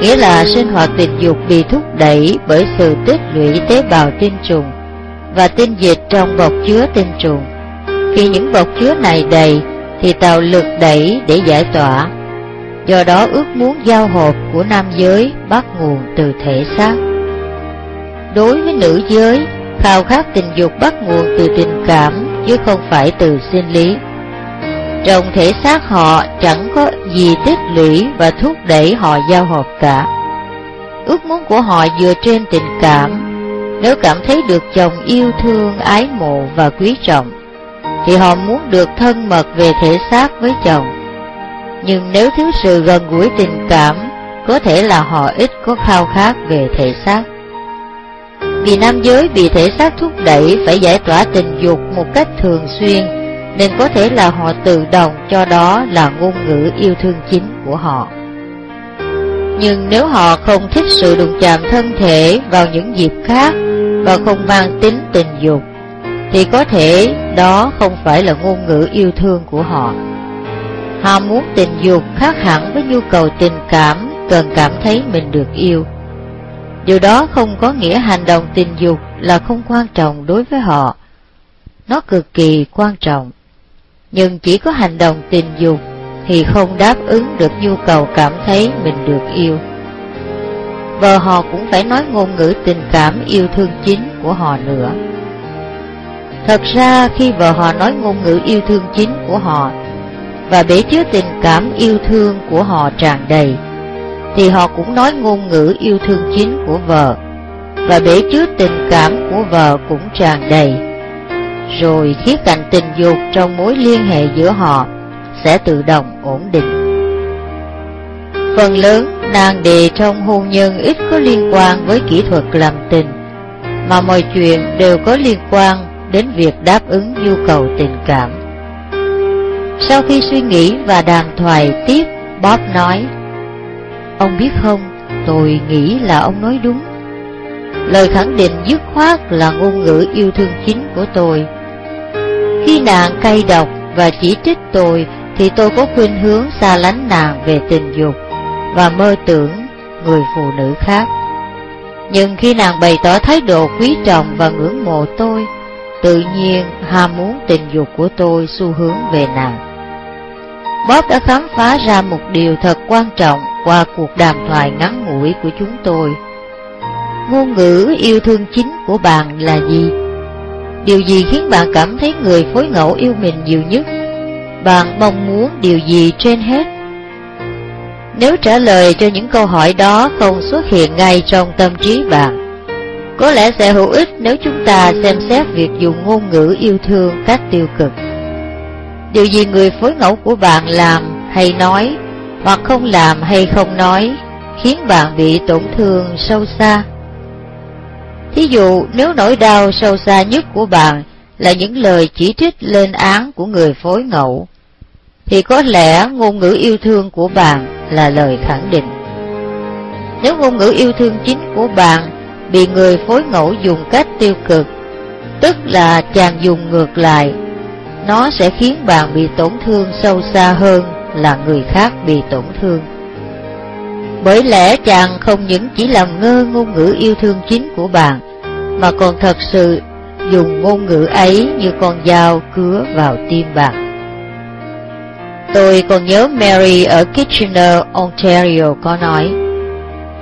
nghĩa là sinh hoạt tình dục bị thúc đẩy bởi sự tích lũy tế bào tinh trùng và tinh dịch trong bọc chứa tinh trùng. Khi những bọc chứa này đầy thì tạo lực đẩy để giải tỏa. Do đó ước muốn giao hợp của nam giới bắt nguồn từ thể xác. Đối với nữ giới, khao khát tình dục bắt nguồn từ tình cảm chứ không phải từ sinh lý. Trong thể xác họ chẳng có gì tích lũy và thúc đẩy họ giao hợp cả. Ước muốn của họ dựa trên tình cảm. Nếu cảm thấy được chồng yêu thương, ái mộ và quý trọng, thì họ muốn được thân mật về thể xác với chồng. Nhưng nếu thiếu sự gần gũi tình cảm, có thể là họ ít có khao khát về thể xác. Vì nam giới bị thể xác thúc đẩy phải giải tỏa tình dục một cách thường xuyên, nên có thể là họ tự động cho đó là ngôn ngữ yêu thương chính của họ. Nhưng nếu họ không thích sự đụng chạm thân thể vào những dịp khác và không mang tính tình dục, thì có thể đó không phải là ngôn ngữ yêu thương của họ. Họ muốn tình dục khác hẳn với nhu cầu tình cảm cần cảm thấy mình được yêu. Điều đó không có nghĩa hành động tình dục là không quan trọng đối với họ. Nó cực kỳ quan trọng. Nhưng chỉ có hành động tình dục thì không đáp ứng được nhu cầu cảm thấy mình được yêu. Vợ họ cũng phải nói ngôn ngữ tình cảm yêu thương chính của họ nữa. Thật ra khi vợ họ nói ngôn ngữ yêu thương chính của họ và bể chứa tình cảm yêu thương của họ tràn đầy, thì họ cũng nói ngôn ngữ yêu thương chính của vợ và bể chứa tình cảm của vợ cũng tràn đầy. Rồi khía cạnh tình dục trong mối liên hệ giữa họ sẽ tự động ổn định. Phần lớn nàng đề trong hôn nhân ít có liên quan với kỹ thuật làm tình, mà mọi chuyện đều có liên quan đến việc đáp ứng nhu cầu tình cảm. Sau khi suy nghĩ và đàm thoại tiếp, Bob nói, Ông biết không, tôi nghĩ là ông nói đúng. Lời khẳng định dứt khoát là ngôn ngữ yêu thương chính của tôi. Khi nàng cay độc và chỉ trích tôi, thì tôi có khuynh hướng xa lánh nàng về tình dục và mơ tưởng người phụ nữ khác. Nhưng khi nàng bày tỏ thái độ quý trọng và ngưỡng mộ tôi, tự nhiên ham muốn tình dục của tôi xu hướng về nàng. Bob đã khám phá ra một điều thật quan trọng qua cuộc đàm thoại ngắn ngủi của chúng tôi. Ngôn ngữ yêu thương chính của bạn là gì? Điều gì khiến bạn cảm thấy người phối ngẫu yêu mình nhiều nhất? Bạn mong muốn điều gì trên hết? Nếu trả lời cho những câu hỏi đó không xuất hiện ngay trong tâm trí bạn, có lẽ sẽ hữu ích nếu chúng ta xem xét việc dùng ngôn ngữ yêu thương cách tiêu cực. Điều gì người phối ngẫu của bạn làm hay nói, hoặc không làm hay không nói, khiến bạn bị tổn thương sâu xa? Thí dụ, nếu nỗi đau sâu xa nhất của bạn là những lời chỉ trích lên án của người phối ngẫu, thì có lẽ ngôn ngữ yêu thương của bạn là lời khẳng định. Nếu ngôn ngữ yêu thương chính của bạn bị người phối ngẫu dùng cách tiêu cực, tức là chàng dùng ngược lại, nó sẽ khiến bạn bị tổn thương sâu xa hơn là người khác bị tổn thương. Bởi lẽ chàng không những chỉ làm ngơ ngôn ngữ yêu thương chính của bạn, mà còn thật sự dùng ngôn ngữ ấy như con dao cứa vào tim bạn. Tôi còn nhớ Mary ở Kitchener, Ontario có nói,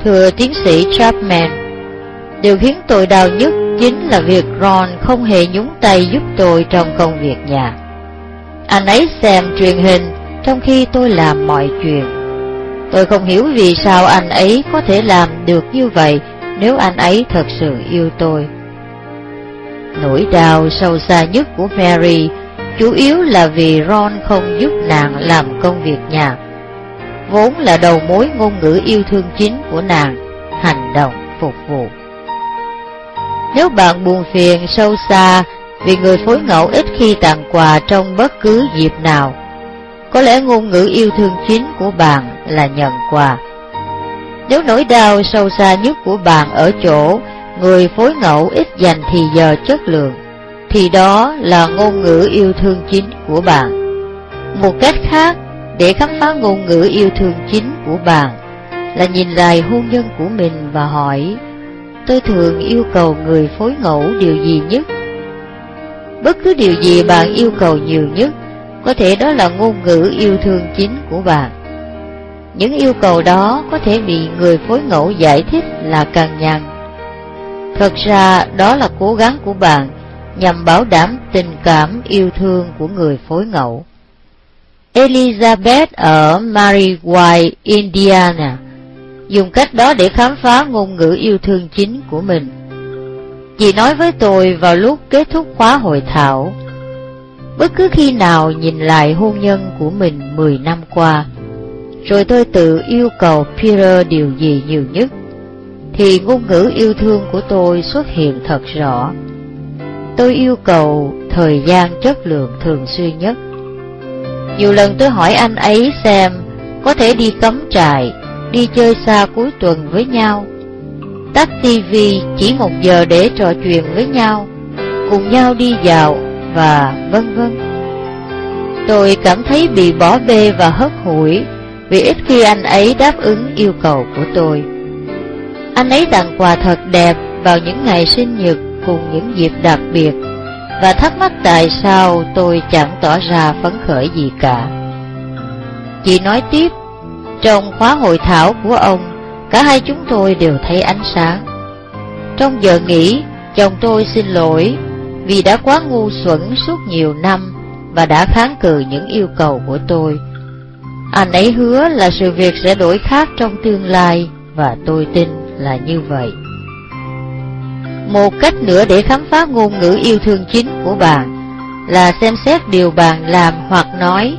Thưa tiến sĩ Chapman, điều khiến tôi đau nhất chính là việc Ron không hề nhúng tay giúp tôi trong công việc nhà. Anh ấy xem truyền hình trong khi tôi làm mọi chuyện. Tôi không hiểu vì sao anh ấy có thể làm được như vậy nếu anh ấy thật sự yêu tôi. Nỗi đau sâu xa nhất của Mary chủ yếu là vì Ron không giúp nàng làm công việc nhà. Vốn là đầu mối ngôn ngữ yêu thương chính của nàng, hành động phục vụ. Nếu bạn buồn phiền sâu xa vì người phối ngẫu ít khi tặng quà trong bất cứ dịp nào, có lẽ ngôn ngữ yêu thương chính của bạn là nhận quà. Nếu nỗi đau sâu xa nhất của bạn ở chỗ người phối ngẫu ít dành thì giờ chất lượng, thì đó là ngôn ngữ yêu thương chính của bạn. Một cách khác để khám phá ngôn ngữ yêu thương chính của bạn là nhìn lại hôn nhân của mình và hỏi Tôi thường yêu cầu người phối ngẫu điều gì nhất? Bất cứ điều gì bạn yêu cầu nhiều nhất Có thể đó là ngôn ngữ yêu thương chính của bạn những yêu cầu đó có thể bị người phối ngẫu giải thích là cằn nhằn Thật ra đó là cố gắng của bạn nhằm bảo đảm tình cảm yêu thương của người phối ngẫu. Elizabeth ở Mariwai, Indiana dùng cách đó để khám phá ngôn ngữ yêu thương chính của mình. Chị nói với tôi vào lúc kết thúc khóa hội thảo, bất cứ khi nào nhìn lại hôn nhân của mình 10 năm qua, rồi tôi tự yêu cầu Peter điều gì nhiều nhất, thì ngôn ngữ yêu thương của tôi xuất hiện thật rõ. Tôi yêu cầu thời gian chất lượng thường xuyên nhất. Nhiều lần tôi hỏi anh ấy xem có thể đi cắm trại, đi chơi xa cuối tuần với nhau, tắt TV chỉ một giờ để trò chuyện với nhau, cùng nhau đi dạo và vân vân. Tôi cảm thấy bị bỏ bê và hất hủi vì ít khi anh ấy đáp ứng yêu cầu của tôi. Anh ấy tặng quà thật đẹp vào những ngày sinh nhật cùng những dịp đặc biệt và thắc mắc tại sao tôi chẳng tỏ ra phấn khởi gì cả. Chị nói tiếp, trong khóa hội thảo của ông, cả hai chúng tôi đều thấy ánh sáng. Trong giờ nghỉ, chồng tôi xin lỗi vì đã quá ngu xuẩn suốt nhiều năm và đã kháng cự những yêu cầu của tôi. Anh ấy hứa là sự việc sẽ đổi khác trong tương lai và tôi tin là như vậy. Một cách nữa để khám phá ngôn ngữ yêu thương chính của bạn là xem xét điều bạn làm hoặc nói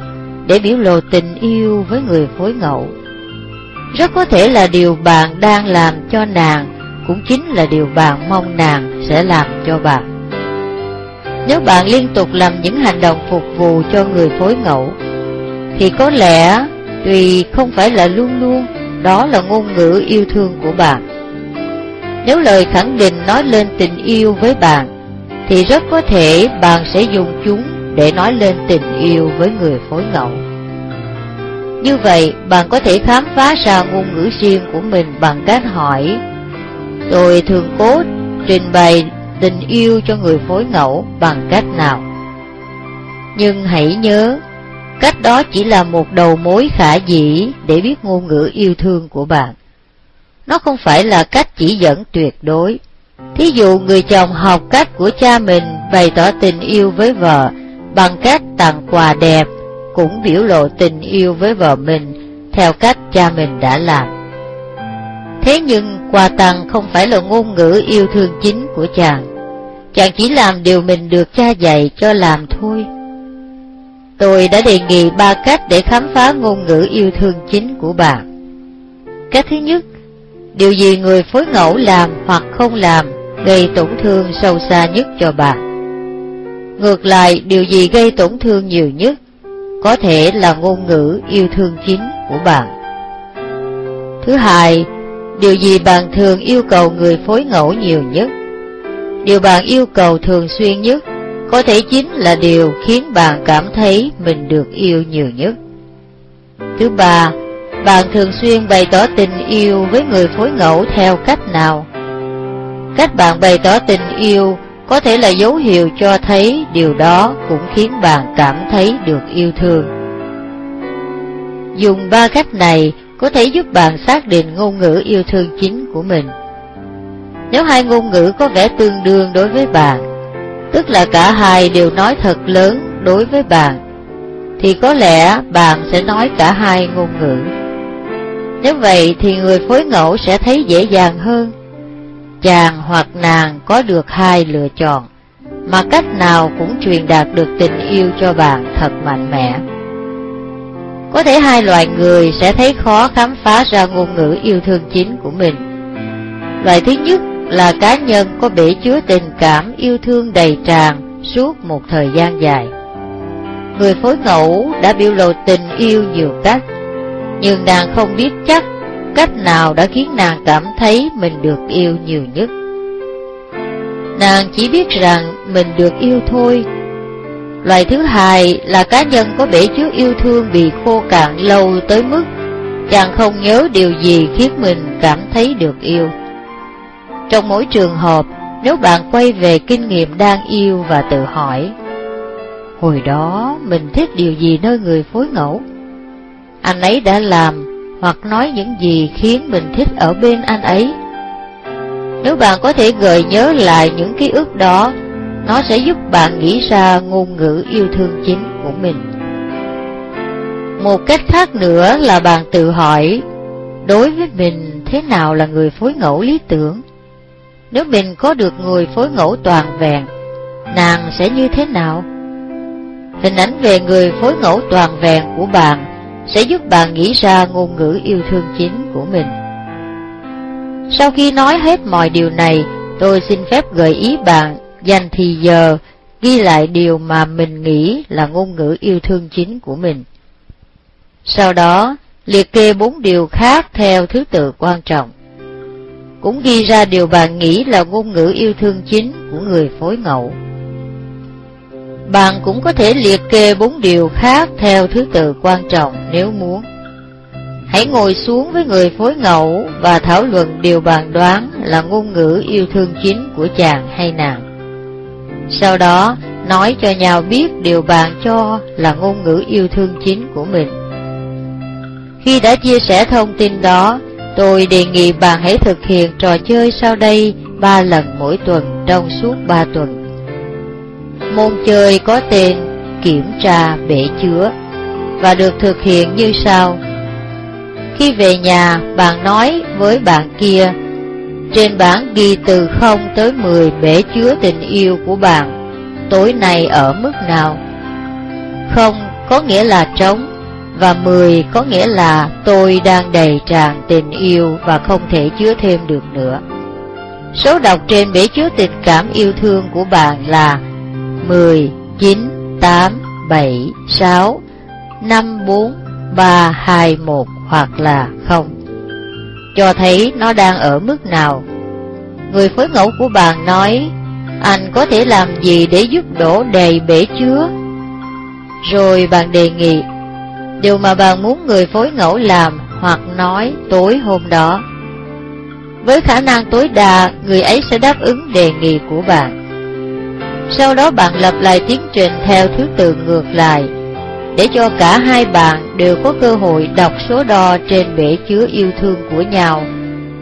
để biểu lộ tình yêu với người phối ngẫu. Rất có thể là điều bạn đang làm cho nàng cũng chính là điều bạn mong nàng sẽ làm cho bạn. Nếu bạn liên tục làm những hành động phục vụ cho người phối ngẫu, thì có lẽ tùy không phải là luôn luôn đó là ngôn ngữ yêu thương của bạn. Nếu lời khẳng định nói lên tình yêu với bạn, thì rất có thể bạn sẽ dùng chúng để nói lên tình yêu với người phối ngẫu. Như vậy, bạn có thể khám phá ra ngôn ngữ riêng của mình bằng cách hỏi Tôi thường cố trình bày tình yêu cho người phối ngẫu bằng cách nào? Nhưng hãy nhớ, cách đó chỉ là một đầu mối khả dĩ để biết ngôn ngữ yêu thương của bạn. Nó không phải là cách chỉ dẫn tuyệt đối. Thí dụ người chồng học cách của cha mình bày tỏ tình yêu với vợ bằng cách tặng quà đẹp, cũng biểu lộ tình yêu với vợ mình theo cách cha mình đã làm. Thế nhưng quà tặng không phải là ngôn ngữ yêu thương chính của chàng. Chàng chỉ làm điều mình được cha dạy cho làm thôi. Tôi đã đề nghị ba cách để khám phá ngôn ngữ yêu thương chính của bạn. Cách thứ nhất, Điều gì người phối ngẫu làm hoặc không làm gây tổn thương sâu xa nhất cho bạn? Ngược lại, điều gì gây tổn thương nhiều nhất có thể là ngôn ngữ yêu thương chính của bạn. Thứ hai, điều gì bạn thường yêu cầu người phối ngẫu nhiều nhất? Điều bạn yêu cầu thường xuyên nhất có thể chính là điều khiến bạn cảm thấy mình được yêu nhiều nhất. Thứ ba, bạn thường xuyên bày tỏ tình yêu với người phối ngẫu theo cách nào? Cách bạn bày tỏ tình yêu có thể là dấu hiệu cho thấy điều đó cũng khiến bạn cảm thấy được yêu thương. Dùng ba cách này có thể giúp bạn xác định ngôn ngữ yêu thương chính của mình. Nếu hai ngôn ngữ có vẻ tương đương đối với bạn, tức là cả hai đều nói thật lớn đối với bạn, thì có lẽ bạn sẽ nói cả hai ngôn ngữ. Nếu vậy thì người phối ngẫu sẽ thấy dễ dàng hơn. Chàng hoặc nàng có được hai lựa chọn, mà cách nào cũng truyền đạt được tình yêu cho bạn thật mạnh mẽ. Có thể hai loại người sẽ thấy khó khám phá ra ngôn ngữ yêu thương chính của mình. Loại thứ nhất là cá nhân có bể chứa tình cảm yêu thương đầy tràn suốt một thời gian dài. Người phối ngẫu đã biểu lộ tình yêu nhiều cách, nhưng nàng không biết chắc cách nào đã khiến nàng cảm thấy mình được yêu nhiều nhất. Nàng chỉ biết rằng mình được yêu thôi. Loại thứ hai là cá nhân có bể chứa yêu thương bị khô cạn lâu tới mức chàng không nhớ điều gì khiến mình cảm thấy được yêu. Trong mỗi trường hợp, nếu bạn quay về kinh nghiệm đang yêu và tự hỏi, hồi đó mình thích điều gì nơi người phối ngẫu? Anh ấy đã làm hoặc nói những gì khiến mình thích ở bên anh ấy? Nếu bạn có thể gợi nhớ lại những ký ức đó, nó sẽ giúp bạn nghĩ ra ngôn ngữ yêu thương chính của mình. Một cách khác nữa là bạn tự hỏi, đối với mình thế nào là người phối ngẫu lý tưởng? Nếu mình có được người phối ngẫu toàn vẹn, nàng sẽ như thế nào? Hình ảnh về người phối ngẫu toàn vẹn của bạn sẽ giúp bạn nghĩ ra ngôn ngữ yêu thương chính của mình. Sau khi nói hết mọi điều này, tôi xin phép gợi ý bạn dành thì giờ ghi lại điều mà mình nghĩ là ngôn ngữ yêu thương chính của mình. Sau đó, liệt kê bốn điều khác theo thứ tự quan trọng. Cũng ghi ra điều bà nghĩ là ngôn ngữ yêu thương chính của người phối ngẫu. Bạn cũng có thể liệt kê bốn điều khác theo thứ tự quan trọng nếu muốn. Hãy ngồi xuống với người phối ngẫu và thảo luận điều bạn đoán là ngôn ngữ yêu thương chính của chàng hay nàng. Sau đó, nói cho nhau biết điều bạn cho là ngôn ngữ yêu thương chính của mình. Khi đã chia sẻ thông tin đó, tôi đề nghị bạn hãy thực hiện trò chơi sau đây ba lần mỗi tuần trong suốt ba tuần. Môn chơi có tên Kiểm tra bể chứa và được thực hiện như sau. Khi về nhà, bạn nói với bạn kia, trên bảng ghi từ 0 tới 10 bể chứa tình yêu của bạn, tối nay ở mức nào? Không có nghĩa là trống, và 10 có nghĩa là tôi đang đầy tràn tình yêu và không thể chứa thêm được nữa. Số đọc trên bể chứa tình cảm yêu thương của bạn là 10, 9, 8, 7, 6, 5, 4, 3, 2, 1 hoặc là 0. Cho thấy nó đang ở mức nào. Người phối ngẫu của bạn nói, anh có thể làm gì để giúp đổ đầy bể chứa? Rồi bạn đề nghị, điều mà bạn muốn người phối ngẫu làm hoặc nói tối hôm đó. Với khả năng tối đa, người ấy sẽ đáp ứng đề nghị của bạn. Sau đó bạn lặp lại tiến trình theo thứ tự ngược lại, để cho cả hai bạn đều có cơ hội đọc số đo trên bể chứa yêu thương của nhau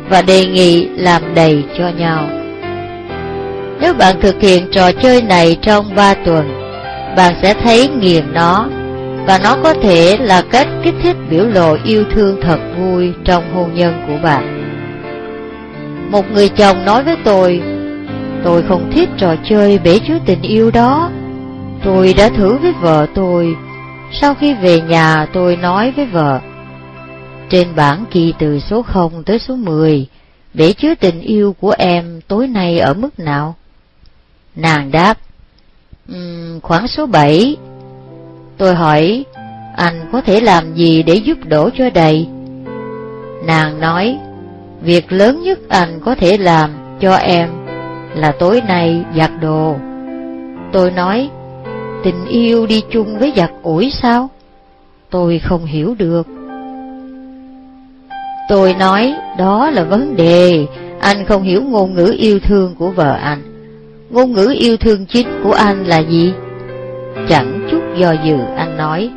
và đề nghị làm đầy cho nhau. Nếu bạn thực hiện trò chơi này trong 3 tuần, bạn sẽ thấy nghiền nó, và nó có thể là cách kích thích biểu lộ yêu thương thật vui trong hôn nhân của bạn. Một người chồng nói với tôi, Tôi không thích trò chơi bể chứa tình yêu đó. Tôi đã thử với vợ tôi. Sau khi về nhà tôi nói với vợ. Trên bảng kỳ từ số 0 tới số 10, bể chứa tình yêu của em tối nay ở mức nào? Nàng đáp, um, khoảng số 7. Tôi hỏi, anh có thể làm gì để giúp đổ cho đầy? Nàng nói, việc lớn nhất anh có thể làm cho em là tối nay giặt đồ. Tôi nói, tình yêu đi chung với giặt ủi sao? Tôi không hiểu được. Tôi nói, đó là vấn đề, anh không hiểu ngôn ngữ yêu thương của vợ anh. Ngôn ngữ yêu thương chính của anh là gì? Chẳng do dự anh nói,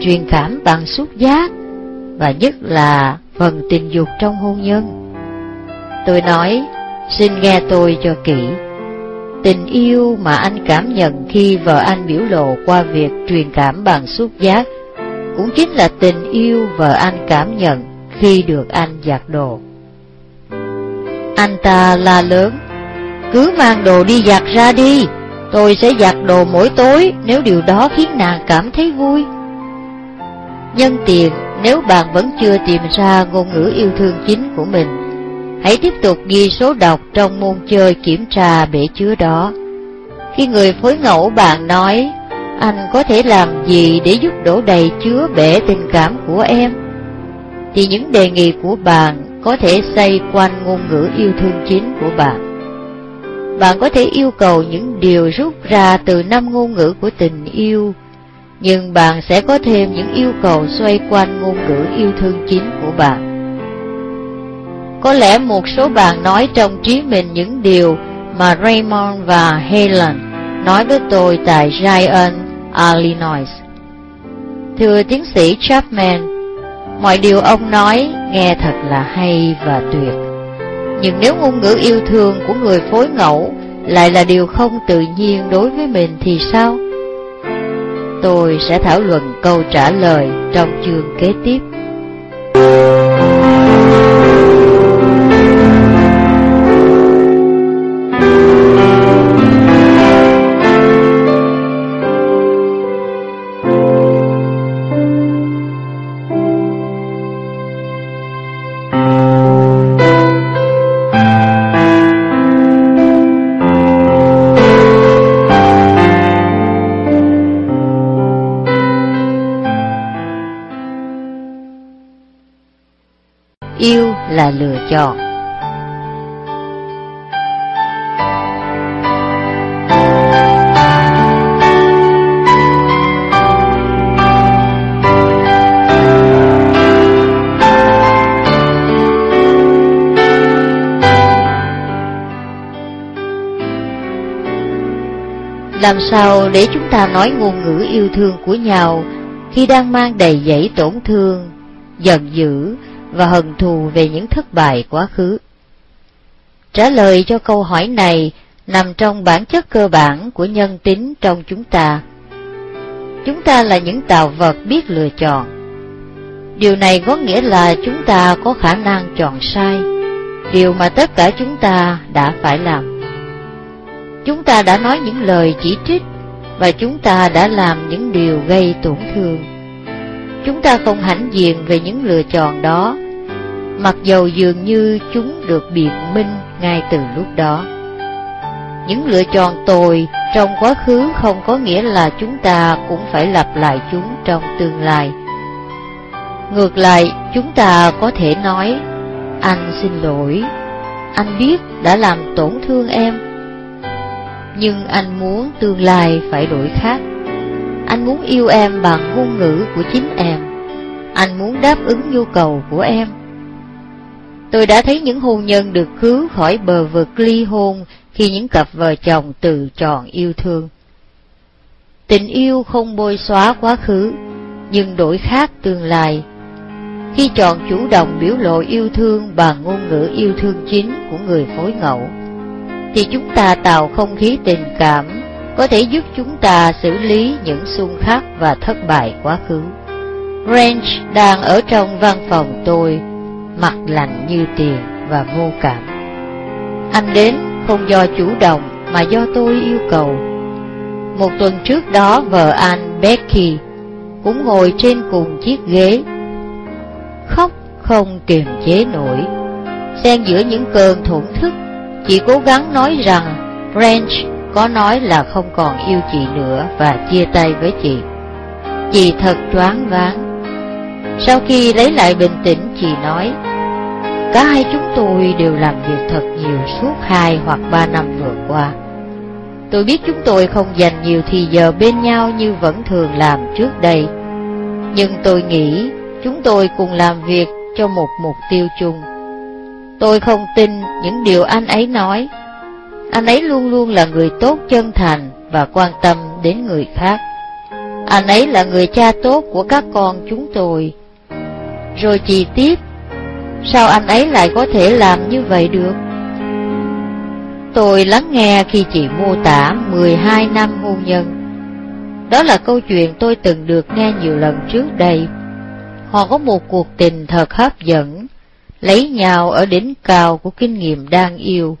truyền cảm bằng xúc giác, và nhất là phần tình dục trong hôn nhân. Tôi nói, Xin nghe tôi cho kỹ. Tình yêu mà anh cảm nhận khi vợ anh biểu lộ qua việc truyền cảm bằng xúc giác, cũng chính là tình yêu vợ anh cảm nhận khi được anh giặt đồ. Anh ta la lớn, cứ mang đồ đi giặt ra đi, tôi sẽ giặt đồ mỗi tối nếu điều đó khiến nàng cảm thấy vui. Nhân tiền, nếu bạn vẫn chưa tìm ra ngôn ngữ yêu thương chính của mình, Hãy tiếp tục ghi số đọc trong môn chơi kiểm tra bể chứa đó. Khi người phối ngẫu bạn nói, anh có thể làm gì để giúp đổ đầy chứa bể tình cảm của em? Thì những đề nghị của bạn có thể xoay quanh ngôn ngữ yêu thương chính của bạn. Bạn có thể yêu cầu những điều rút ra từ năm ngôn ngữ của tình yêu, nhưng bạn sẽ có thêm những yêu cầu xoay quanh ngôn ngữ yêu thương chính của bạn. Có lẽ một số bạn nói trong trí mình những điều mà Raymond và Helen nói với tôi tại Giant, Illinois. Thưa tiến sĩ Chapman, mọi điều ông nói nghe thật là hay và tuyệt. Nhưng nếu ngôn ngữ yêu thương của người phối ngẫu lại là điều không tự nhiên đối với mình thì sao? Tôi sẽ thảo luận câu trả lời trong chương kế tiếp. yêu là lựa chọn. Làm sao để chúng ta nói ngôn ngữ yêu thương của nhau khi đang mang đầy dẫy tổn thương, giận dữ và hận thù về những thất bại quá khứ. Trả lời cho câu hỏi này nằm trong bản chất cơ bản của nhân tính trong chúng ta. Chúng ta là những tạo vật biết lựa chọn. Điều này có nghĩa là chúng ta có khả năng chọn sai, điều mà tất cả chúng ta đã phải làm. Chúng ta đã nói những lời chỉ trích và chúng ta đã làm những điều gây tổn thương. Chúng ta không hãnh diện về những lựa chọn đó mặc dầu dường như chúng được biện minh ngay từ lúc đó. Những lựa chọn tồi trong quá khứ không có nghĩa là chúng ta cũng phải lặp lại chúng trong tương lai. Ngược lại, chúng ta có thể nói, anh xin lỗi, anh biết đã làm tổn thương em. Nhưng anh muốn tương lai phải đổi khác. Anh muốn yêu em bằng ngôn ngữ của chính em. Anh muốn đáp ứng nhu cầu của em Tôi đã thấy những hôn nhân được cứu khỏi bờ vực ly hôn khi những cặp vợ chồng từ tròn yêu thương. Tình yêu không bôi xóa quá khứ, nhưng đổi khác tương lai. Khi chọn chủ động biểu lộ yêu thương bằng ngôn ngữ yêu thương chính của người phối ngẫu, thì chúng ta tạo không khí tình cảm có thể giúp chúng ta xử lý những xung khắc và thất bại quá khứ. Range đang ở trong văn phòng tôi mặt lạnh như tiền và vô cảm. Anh đến không do chủ động mà do tôi yêu cầu. Một tuần trước đó vợ anh Becky cũng ngồi trên cùng chiếc ghế, khóc không kiềm chế nổi. Xen giữa những cơn thổn thức, chị cố gắng nói rằng French có nói là không còn yêu chị nữa và chia tay với chị. Chị thật choáng váng. Sau khi lấy lại bình tĩnh, chị nói, Cả hai chúng tôi đều làm việc thật nhiều suốt hai hoặc ba năm vừa qua. Tôi biết chúng tôi không dành nhiều thì giờ bên nhau như vẫn thường làm trước đây. Nhưng tôi nghĩ chúng tôi cùng làm việc cho một mục tiêu chung. Tôi không tin những điều anh ấy nói. Anh ấy luôn luôn là người tốt chân thành và quan tâm đến người khác. Anh ấy là người cha tốt của các con chúng tôi. Rồi chi tiết Sao anh ấy lại có thể làm như vậy được? Tôi lắng nghe khi chị mô tả 12 năm hôn nhân. Đó là câu chuyện tôi từng được nghe nhiều lần trước đây. Họ có một cuộc tình thật hấp dẫn, lấy nhau ở đỉnh cao của kinh nghiệm đang yêu.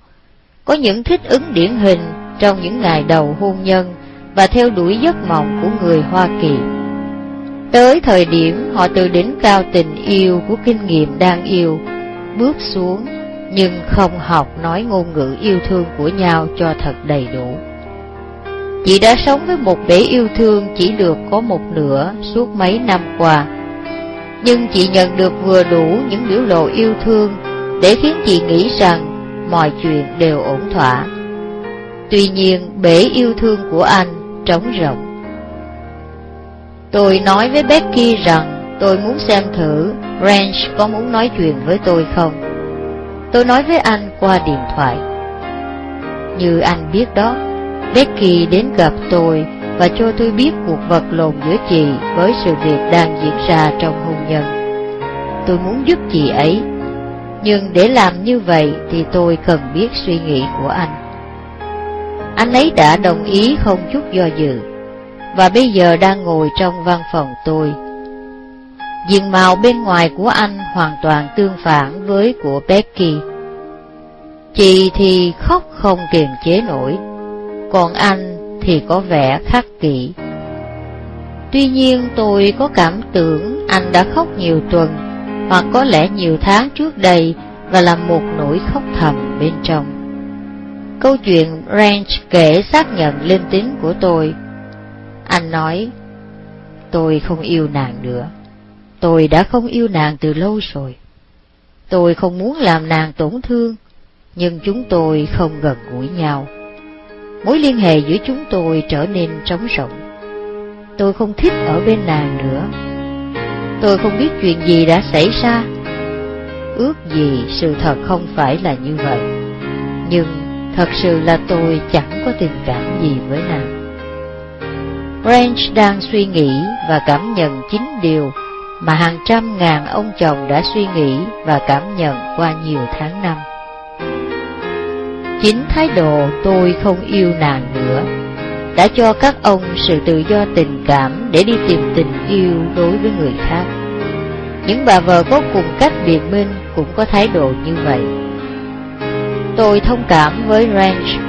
Có những thích ứng điển hình trong những ngày đầu hôn nhân và theo đuổi giấc mộng của người Hoa Kỳ. Tới thời điểm họ từ đỉnh cao tình yêu của kinh nghiệm đang yêu, bước xuống, nhưng không học nói ngôn ngữ yêu thương của nhau cho thật đầy đủ. Chị đã sống với một bể yêu thương chỉ được có một nửa suốt mấy năm qua, nhưng chị nhận được vừa đủ những biểu lộ yêu thương để khiến chị nghĩ rằng mọi chuyện đều ổn thỏa. Tuy nhiên, bể yêu thương của anh trống rỗng. Tôi nói với Becky rằng tôi muốn xem thử Ranch có muốn nói chuyện với tôi không. Tôi nói với anh qua điện thoại. Như anh biết đó, Becky đến gặp tôi và cho tôi biết cuộc vật lộn giữa chị với sự việc đang diễn ra trong hôn nhân. Tôi muốn giúp chị ấy, nhưng để làm như vậy thì tôi cần biết suy nghĩ của anh. Anh ấy đã đồng ý không chút do dự, và bây giờ đang ngồi trong văn phòng tôi. Diện mạo bên ngoài của anh hoàn toàn tương phản với của Becky. Chị thì khóc không kiềm chế nổi, còn anh thì có vẻ khắc kỷ. Tuy nhiên tôi có cảm tưởng anh đã khóc nhiều tuần, hoặc có lẽ nhiều tháng trước đây và là một nỗi khóc thầm bên trong. Câu chuyện Ranch kể xác nhận linh tính của tôi. Anh nói, tôi không yêu nàng nữa. Tôi đã không yêu nàng từ lâu rồi. Tôi không muốn làm nàng tổn thương, nhưng chúng tôi không gần gũi nhau. Mối liên hệ giữa chúng tôi trở nên trống rỗng. Tôi không thích ở bên nàng nữa. Tôi không biết chuyện gì đã xảy ra. Ước gì sự thật không phải là như vậy. Nhưng thật sự là tôi chẳng có tình cảm gì với nàng. Ranch đang suy nghĩ và cảm nhận chính điều mà hàng trăm ngàn ông chồng đã suy nghĩ và cảm nhận qua nhiều tháng năm. Chính thái độ tôi không yêu nàng nữa đã cho các ông sự tự do tình cảm để đi tìm tình yêu đối với người khác. Những bà vợ có cùng cách biệt minh cũng có thái độ như vậy. Tôi thông cảm với Ranch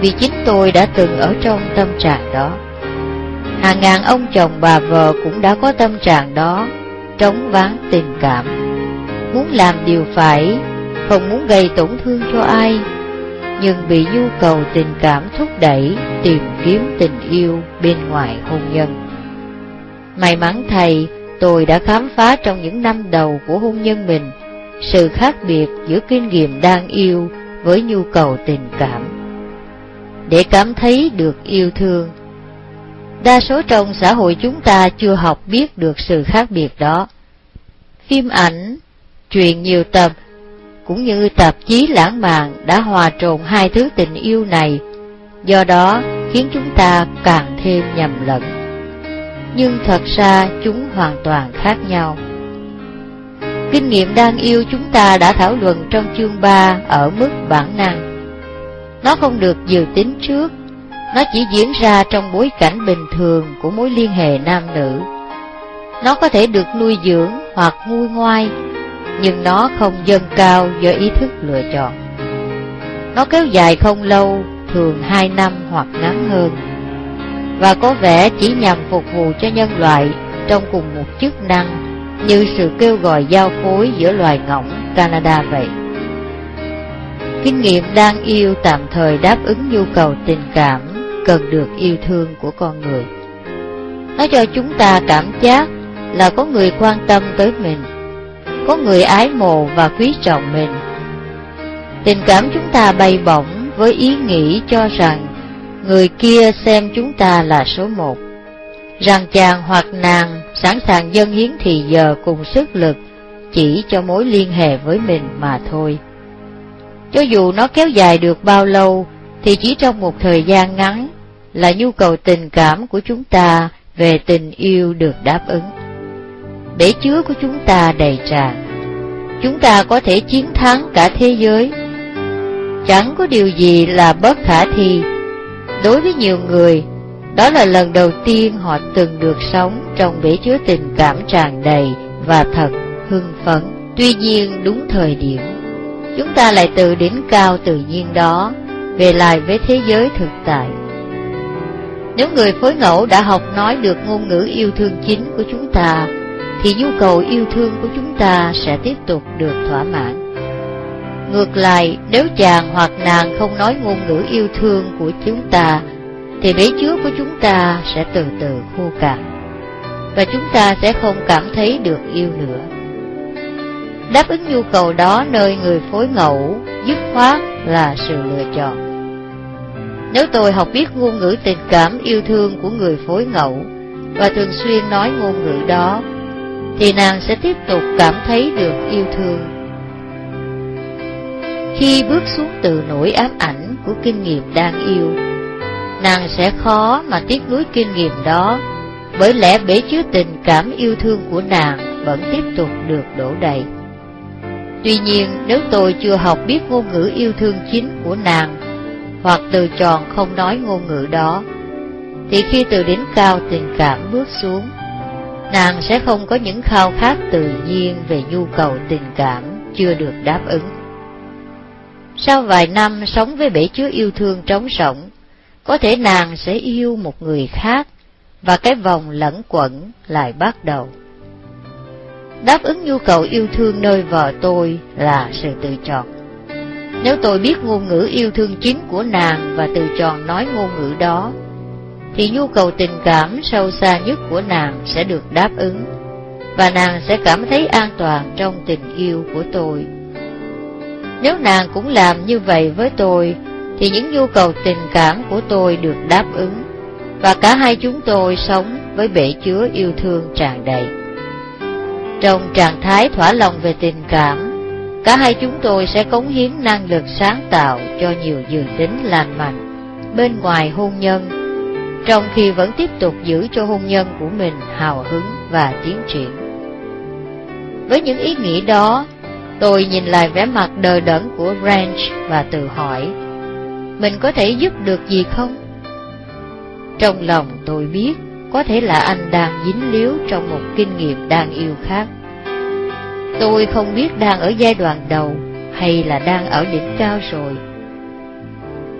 vì chính tôi đã từng ở trong tâm trạng đó. Hàng ngàn ông chồng bà vợ cũng đã có tâm trạng đó, trống vắng tình cảm, muốn làm điều phải, không muốn gây tổn thương cho ai, nhưng bị nhu cầu tình cảm thúc đẩy tìm kiếm tình yêu bên ngoài hôn nhân. May mắn thầy, tôi đã khám phá trong những năm đầu của hôn nhân mình sự khác biệt giữa kinh nghiệm đang yêu với nhu cầu tình cảm. Để cảm thấy được yêu thương, đa số trong xã hội chúng ta chưa học biết được sự khác biệt đó. Phim ảnh, truyền nhiều tập cũng như tạp chí lãng mạn đã hòa trộn hai thứ tình yêu này, do đó khiến chúng ta càng thêm nhầm lẫn. Nhưng thật ra chúng hoàn toàn khác nhau. Kinh nghiệm đang yêu chúng ta đã thảo luận trong chương 3 ở mức bản năng. Nó không được dự tính trước, nó chỉ diễn ra trong bối cảnh bình thường của mối liên hệ nam nữ. Nó có thể được nuôi dưỡng hoặc nguôi ngoai nhưng nó không dâng cao do ý thức lựa chọn. Nó kéo dài không lâu, thường hai năm hoặc ngắn hơn, và có vẻ chỉ nhằm phục vụ cho nhân loại trong cùng một chức năng như sự kêu gọi giao phối giữa loài ngỗng Canada vậy. Kinh nghiệm đang yêu tạm thời đáp ứng nhu cầu tình cảm cần được yêu thương của con người. Nó cho chúng ta cảm giác là có người quan tâm tới mình có người ái mộ và quý trọng mình. Tình cảm chúng ta bay bổng với ý nghĩ cho rằng người kia xem chúng ta là số một, rằng chàng hoặc nàng sẵn sàng dâng hiến thì giờ cùng sức lực chỉ cho mối liên hệ với mình mà thôi. Cho dù nó kéo dài được bao lâu, thì chỉ trong một thời gian ngắn là nhu cầu tình cảm của chúng ta về tình yêu được đáp ứng bể chứa của chúng ta đầy tràn. Chúng ta có thể chiến thắng cả thế giới. Chẳng có điều gì là bất khả thi. Đối với nhiều người, đó là lần đầu tiên họ từng được sống trong bể chứa tình cảm tràn đầy và thật hưng phấn. Tuy nhiên đúng thời điểm, chúng ta lại từ đỉnh cao tự nhiên đó về lại với thế giới thực tại. Nếu người phối ngẫu đã học nói được ngôn ngữ yêu thương chính của chúng ta, thì nhu cầu yêu thương của chúng ta sẽ tiếp tục được thỏa mãn. Ngược lại, nếu chàng hoặc nàng không nói ngôn ngữ yêu thương của chúng ta, thì bế chứa của chúng ta sẽ từ từ khô cạn, và chúng ta sẽ không cảm thấy được yêu nữa. Đáp ứng nhu cầu đó nơi người phối ngẫu, dứt khoát là sự lựa chọn. Nếu tôi học biết ngôn ngữ tình cảm yêu thương của người phối ngẫu, và thường xuyên nói ngôn ngữ đó, thì nàng sẽ tiếp tục cảm thấy được yêu thương. Khi bước xuống từ nỗi ám ảnh của kinh nghiệm đang yêu, nàng sẽ khó mà tiếc nuối kinh nghiệm đó, bởi lẽ bể chứa tình cảm yêu thương của nàng vẫn tiếp tục được đổ đầy. Tuy nhiên, nếu tôi chưa học biết ngôn ngữ yêu thương chính của nàng, hoặc từ tròn không nói ngôn ngữ đó, thì khi từ đỉnh cao tình cảm bước xuống, nàng sẽ không có những khao khát tự nhiên về nhu cầu tình cảm chưa được đáp ứng. Sau vài năm sống với bể chứa yêu thương trống rỗng, có thể nàng sẽ yêu một người khác, và cái vòng lẫn quẩn lại bắt đầu. Đáp ứng nhu cầu yêu thương nơi vợ tôi là sự tự chọn. Nếu tôi biết ngôn ngữ yêu thương chính của nàng và từ tròn nói ngôn ngữ đó, thì nhu cầu tình cảm sâu xa nhất của nàng sẽ được đáp ứng, và nàng sẽ cảm thấy an toàn trong tình yêu của tôi. Nếu nàng cũng làm như vậy với tôi, thì những nhu cầu tình cảm của tôi được đáp ứng, và cả hai chúng tôi sống với bể chứa yêu thương tràn đầy. Trong trạng thái thỏa lòng về tình cảm, cả hai chúng tôi sẽ cống hiến năng lực sáng tạo cho nhiều dự tính lành mạnh bên ngoài hôn nhân, trong khi vẫn tiếp tục giữ cho hôn nhân của mình hào hứng và tiến triển. Với những ý nghĩ đó, tôi nhìn lại vẻ mặt đờ đẫn của Ranch và tự hỏi, mình có thể giúp được gì không? Trong lòng tôi biết, có thể là anh đang dính líu trong một kinh nghiệm đang yêu khác. Tôi không biết đang ở giai đoạn đầu hay là đang ở đỉnh cao rồi.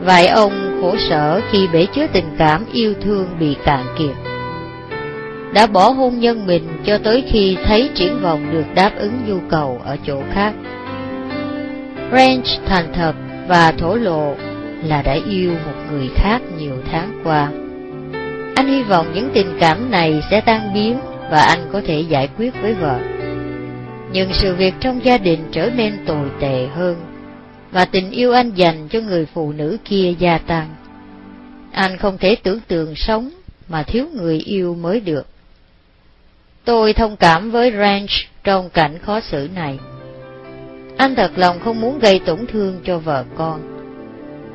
Vài ông khổ sở khi bể chứa tình cảm yêu thương bị cạn kiệt. Đã bỏ hôn nhân mình cho tới khi thấy triển vọng được đáp ứng nhu cầu ở chỗ khác. French thành thật và thổ lộ là đã yêu một người khác nhiều tháng qua. Anh hy vọng những tình cảm này sẽ tan biến và anh có thể giải quyết với vợ. Nhưng sự việc trong gia đình trở nên tồi tệ hơn, và tình yêu anh dành cho người phụ nữ kia gia tăng. Anh không thể tưởng tượng sống mà thiếu người yêu mới được. Tôi thông cảm với Ranch trong cảnh khó xử này. Anh thật lòng không muốn gây tổn thương cho vợ con.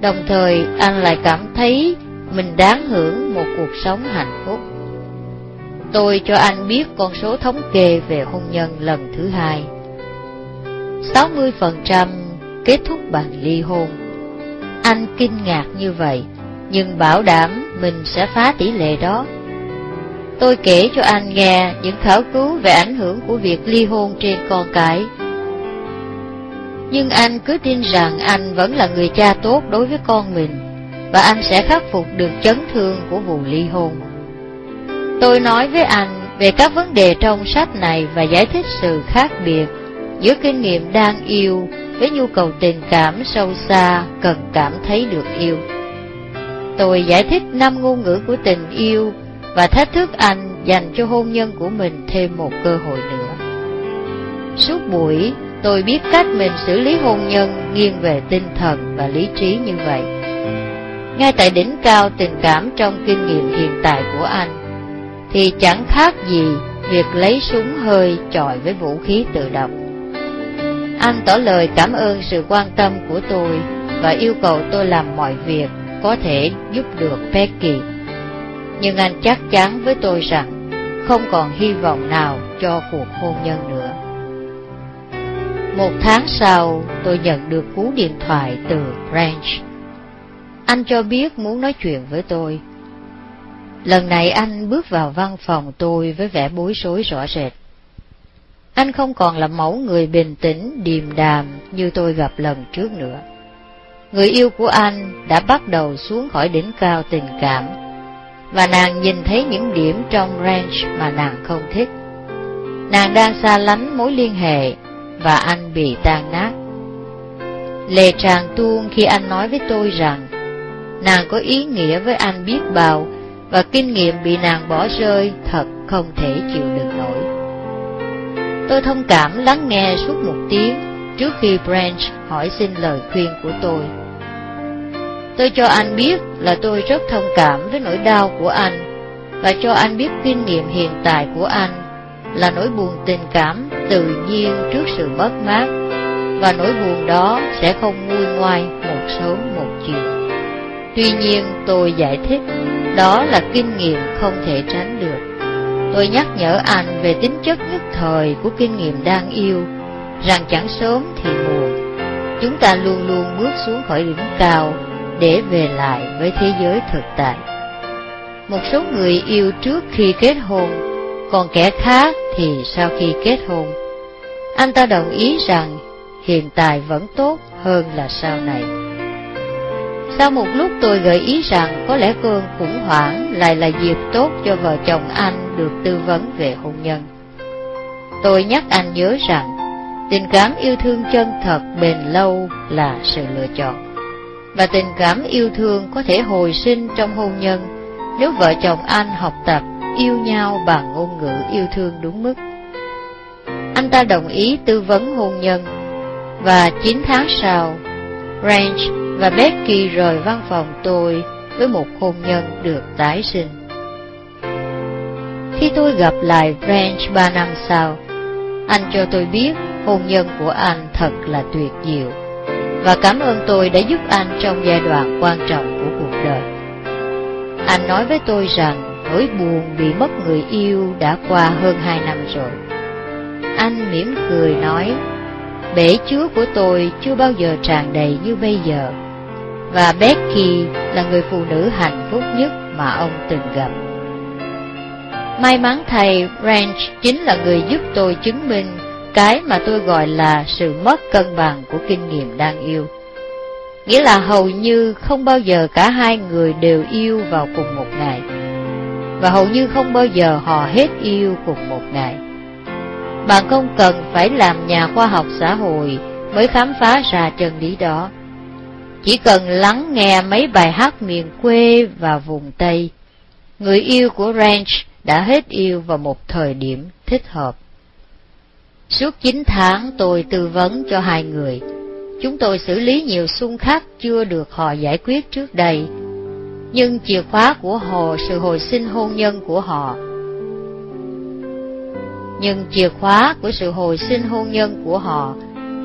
Đồng thời anh lại cảm thấy mình đáng hưởng một cuộc sống hạnh phúc. Tôi cho anh biết con số thống kê về hôn nhân lần thứ hai. 60% kết thúc bằng ly hôn. Anh kinh ngạc như vậy, nhưng bảo đảm mình sẽ phá tỷ lệ đó. Tôi kể cho anh nghe những khảo cứu về ảnh hưởng của việc ly hôn trên con cái. Nhưng anh cứ tin rằng anh vẫn là người cha tốt đối với con mình và anh sẽ khắc phục được chấn thương của vụ ly hôn. Tôi nói với anh về các vấn đề trong sách này và giải thích sự khác biệt giữa kinh nghiệm đang yêu với nhu cầu tình cảm sâu xa cần cảm thấy được yêu. Tôi giải thích năm ngôn ngữ của tình yêu và thách thức anh dành cho hôn nhân của mình thêm một cơ hội nữa. Suốt buổi, tôi biết cách mình xử lý hôn nhân nghiêng về tinh thần và lý trí như vậy ngay tại đỉnh cao tình cảm trong kinh nghiệm hiện tại của anh, thì chẳng khác gì việc lấy súng hơi chọi với vũ khí tự động. Anh tỏ lời cảm ơn sự quan tâm của tôi và yêu cầu tôi làm mọi việc có thể giúp được Becky. Nhưng anh chắc chắn với tôi rằng không còn hy vọng nào cho cuộc hôn nhân nữa. Một tháng sau, tôi nhận được cú điện thoại từ Branch. anh cho biết muốn nói chuyện với tôi. Lần này anh bước vào văn phòng tôi với vẻ bối rối rõ rệt. Anh không còn là mẫu người bình tĩnh, điềm đàm như tôi gặp lần trước nữa. Người yêu của anh đã bắt đầu xuống khỏi đỉnh cao tình cảm, và nàng nhìn thấy những điểm trong range mà nàng không thích. Nàng đang xa lánh mối liên hệ, và anh bị tan nát. Lệ tràn tuôn khi anh nói với tôi rằng Nàng có ý nghĩa với anh biết bao, và kinh nghiệm bị nàng bỏ rơi thật không thể chịu được nổi. Tôi thông cảm lắng nghe suốt một tiếng trước khi Branch hỏi xin lời khuyên của tôi. Tôi cho anh biết là tôi rất thông cảm với nỗi đau của anh, và cho anh biết kinh nghiệm hiện tại của anh là nỗi buồn tình cảm tự nhiên trước sự mất mát, và nỗi buồn đó sẽ không nguôi ngoai một sớm một chiều. Tuy nhiên tôi giải thích, đó là kinh nghiệm không thể tránh được. Tôi nhắc nhở anh về tính chất nhất thời của kinh nghiệm đang yêu, rằng chẳng sớm thì muộn, chúng ta luôn luôn bước xuống khỏi đỉnh cao để về lại với thế giới thực tại. Một số người yêu trước khi kết hôn, còn kẻ khác thì sau khi kết hôn. Anh ta đồng ý rằng hiện tại vẫn tốt hơn là sau này. Sau một lúc tôi gợi ý rằng có lẽ cơn khủng hoảng lại là dịp tốt cho vợ chồng anh được tư vấn về hôn nhân. Tôi nhắc anh nhớ rằng tình cảm yêu thương chân thật bền lâu là sự lựa chọn. Và tình cảm yêu thương có thể hồi sinh trong hôn nhân nếu vợ chồng anh học tập yêu nhau bằng ngôn ngữ yêu thương đúng mức. Anh ta đồng ý tư vấn hôn nhân, và 9 tháng sau, Range và Becky rời văn phòng tôi với một hôn nhân được tái sinh. Khi tôi gặp lại Range ba năm sau, anh cho tôi biết hôn nhân của anh thật là tuyệt diệu, và cảm ơn tôi đã giúp anh trong giai đoạn quan trọng của cuộc đời. Anh nói với tôi rằng nỗi buồn bị mất người yêu đã qua hơn hai năm rồi. Anh mỉm cười nói, bể chứa của tôi chưa bao giờ tràn đầy như bây giờ, và Becky là người phụ nữ hạnh phúc nhất mà ông từng gặp. May mắn thầy Ranch chính là người giúp tôi chứng minh cái mà tôi gọi là sự mất cân bằng của kinh nghiệm đang yêu. Nghĩa là hầu như không bao giờ cả hai người đều yêu vào cùng một ngày, và hầu như không bao giờ họ hết yêu cùng một ngày. Bạn không cần phải làm nhà khoa học xã hội mới khám phá ra chân lý đó. Chỉ cần lắng nghe mấy bài hát miền quê và vùng Tây, người yêu của Ranch đã hết yêu vào một thời điểm thích hợp. Suốt 9 tháng tôi tư vấn cho hai người. Chúng tôi xử lý nhiều xung khắc chưa được họ giải quyết trước đây. Nhưng chìa khóa của họ, sự hồi sinh hôn nhân của họ. Nhưng chìa khóa của sự hồi sinh hôn nhân của họ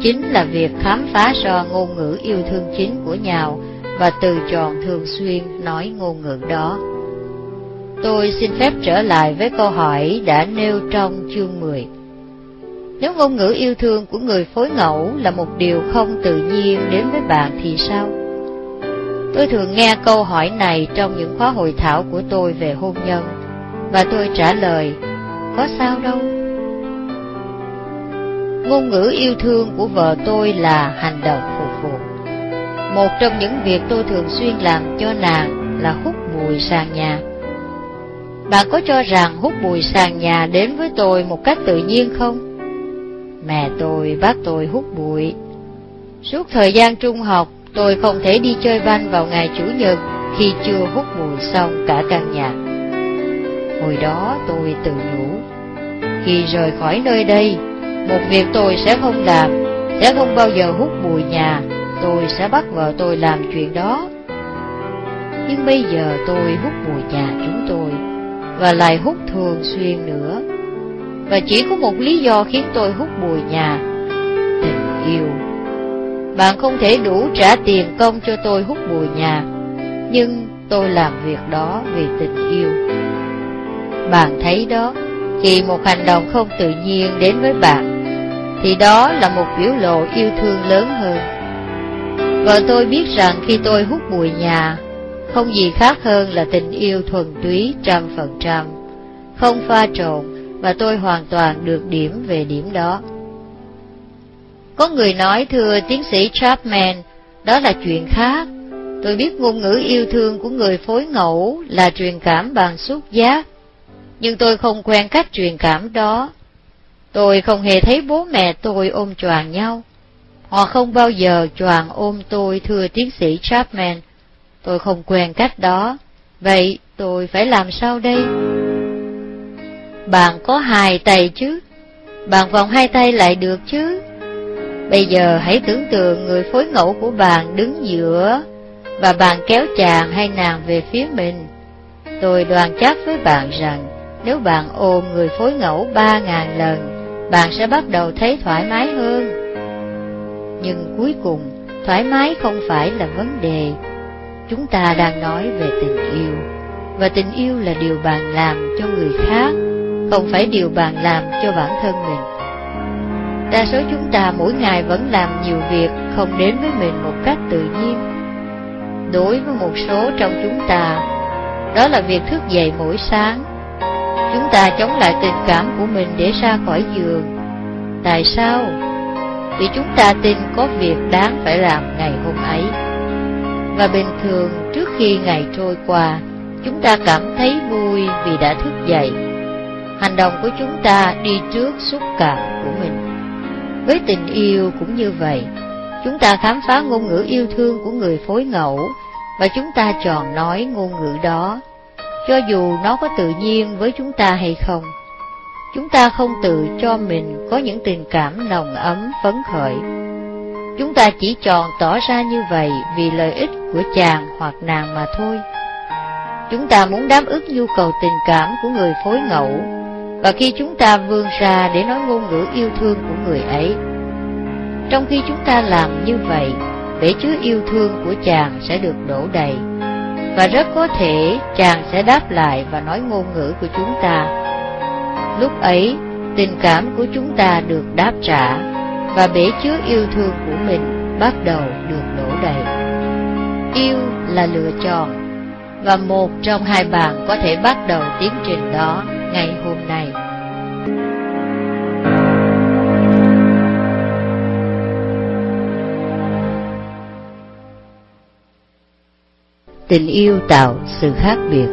chính là việc khám phá ra ngôn ngữ yêu thương chính của nhau và từ tròn thường xuyên nói ngôn ngữ đó. Tôi xin phép trở lại với câu hỏi đã nêu trong chương 10. Nếu ngôn ngữ yêu thương của người phối ngẫu là một điều không tự nhiên đến với bạn thì sao? Tôi thường nghe câu hỏi này trong những khóa hội thảo của tôi về hôn nhân, và tôi trả lời, có sao đâu. Ngôn ngữ yêu thương của vợ tôi là hành động phục vụ. Một trong những việc tôi thường xuyên làm cho nàng là hút bụi sàn nhà. Bạn có cho rằng hút bụi sàn nhà đến với tôi một cách tự nhiên không? Mẹ tôi bắt tôi hút bụi. Suốt thời gian trung học, tôi không thể đi chơi banh vào ngày Chủ nhật khi chưa hút bụi xong cả căn nhà. Hồi đó tôi tự nhủ, khi rời khỏi nơi đây, một việc tôi sẽ không làm, sẽ không bao giờ hút bụi nhà, tôi sẽ bắt vợ tôi làm chuyện đó. Nhưng bây giờ tôi hút bụi nhà chúng tôi, và lại hút thường xuyên nữa. Và chỉ có một lý do khiến tôi hút bụi nhà Tình yêu. Bạn không thể đủ trả tiền công cho tôi hút bụi nhà Nhưng tôi làm việc đó vì tình yêu. Bạn thấy đó Khi một hành động không tự nhiên đến với bạn thì đó là một biểu lộ yêu thương lớn hơn Vợ tôi biết rằng khi tôi hút bụi nhà Không gì khác hơn là tình yêu thuần túy trăm phần trăm Không pha trộn và tôi hoàn toàn được điểm về điểm đó. Có người nói thưa tiến sĩ Chapman, đó là chuyện khác. Tôi biết ngôn ngữ yêu thương của người phối ngẫu là truyền cảm bằng xúc giác, nhưng tôi không quen cách truyền cảm đó. Tôi không hề thấy bố mẹ tôi ôm choàng nhau. Họ không bao giờ choàng ôm tôi thưa tiến sĩ Chapman. Tôi không quen cách đó. Vậy tôi phải làm sao đây? Bạn có hai tay chứ? Bạn vòng hai tay lại được chứ? Bây giờ hãy tưởng tượng người phối ngẫu của bạn đứng giữa và bạn kéo chàng hay nàng về phía mình. Tôi đoàn chắc với bạn rằng nếu bạn ôm người phối ngẫu ba ngàn lần, bạn sẽ bắt đầu thấy thoải mái hơn. Nhưng cuối cùng, thoải mái không phải là vấn đề. Chúng ta đang nói về tình yêu, và tình yêu là điều bạn làm cho người khác, không phải điều bạn làm cho bản thân mình. Đa số chúng ta mỗi ngày vẫn làm nhiều việc không đến với mình một cách tự nhiên. Đối với một số trong chúng ta, đó là việc thức dậy mỗi sáng. Chúng ta chống lại tình cảm của mình để ra khỏi giường. Tại sao? Vì chúng ta tin có việc đáng phải làm ngày hôm ấy. Và bình thường trước khi ngày trôi qua, chúng ta cảm thấy vui vì đã thức dậy. Hành động của chúng ta đi trước xúc cảm của mình. Với tình yêu cũng như vậy, chúng ta khám phá ngôn ngữ yêu thương của người phối ngẫu và chúng ta chọn nói ngôn ngữ đó, cho dù nó có tự nhiên với chúng ta hay không. Chúng ta không tự cho mình có những tình cảm nồng ấm phấn khởi. Chúng ta chỉ chọn tỏ ra như vậy vì lợi ích của chàng hoặc nàng mà thôi. Chúng ta muốn đáp ứng nhu cầu tình cảm của người phối ngẫu, và khi chúng ta vươn ra để nói ngôn ngữ yêu thương của người ấy. Trong khi chúng ta làm như vậy, bể chứa yêu thương của chàng sẽ được đổ đầy, và rất có thể chàng sẽ đáp lại và nói ngôn ngữ của chúng ta. Lúc ấy, tình cảm của chúng ta được đáp trả, và bể chứa yêu thương của mình bắt đầu được đổ đầy. Yêu là lựa chọn, và một trong hai bạn có thể bắt đầu tiến trình đó ngày hôm nay. Tình yêu tạo sự khác biệt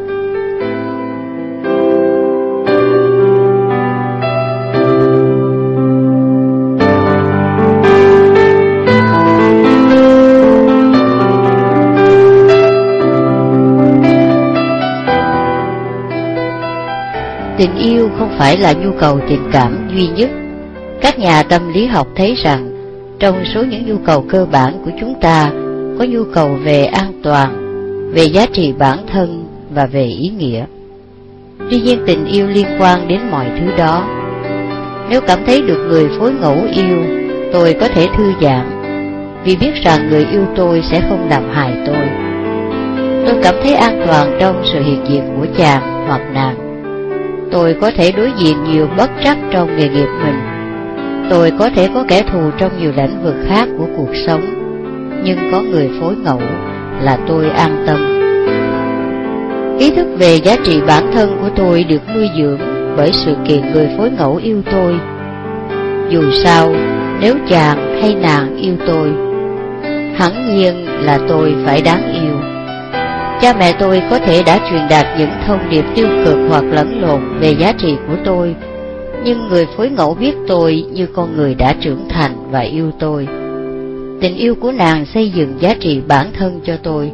Tình yêu không phải là nhu cầu tình cảm duy nhất. Các nhà tâm lý học thấy rằng, trong số những nhu cầu cơ bản của chúng ta, có nhu cầu về an toàn, về giá trị bản thân và về ý nghĩa. Tuy nhiên tình yêu liên quan đến mọi thứ đó. Nếu cảm thấy được người phối ngẫu yêu, tôi có thể thư giãn, vì biết rằng người yêu tôi sẽ không làm hại tôi. Tôi cảm thấy an toàn trong sự hiện diện của chàng hoặc nàng Tôi có thể đối diện nhiều bất trắc trong nghề nghiệp mình. Tôi có thể có kẻ thù trong nhiều lĩnh vực khác của cuộc sống, nhưng có người phối ngẫu là tôi an tâm. Ý thức về giá trị bản thân của tôi được nuôi dưỡng bởi sự kiện người phối ngẫu yêu tôi. Dù sao, nếu chàng hay nàng yêu tôi, hẳn nhiên là tôi phải đáng yêu. Cha mẹ tôi có thể đã truyền đạt những thông điệp tiêu cực hoặc lẫn lộn về giá trị của tôi, nhưng người phối ngẫu biết tôi như con người đã trưởng thành và yêu tôi. Tình yêu của nàng xây dựng giá trị bản thân cho tôi.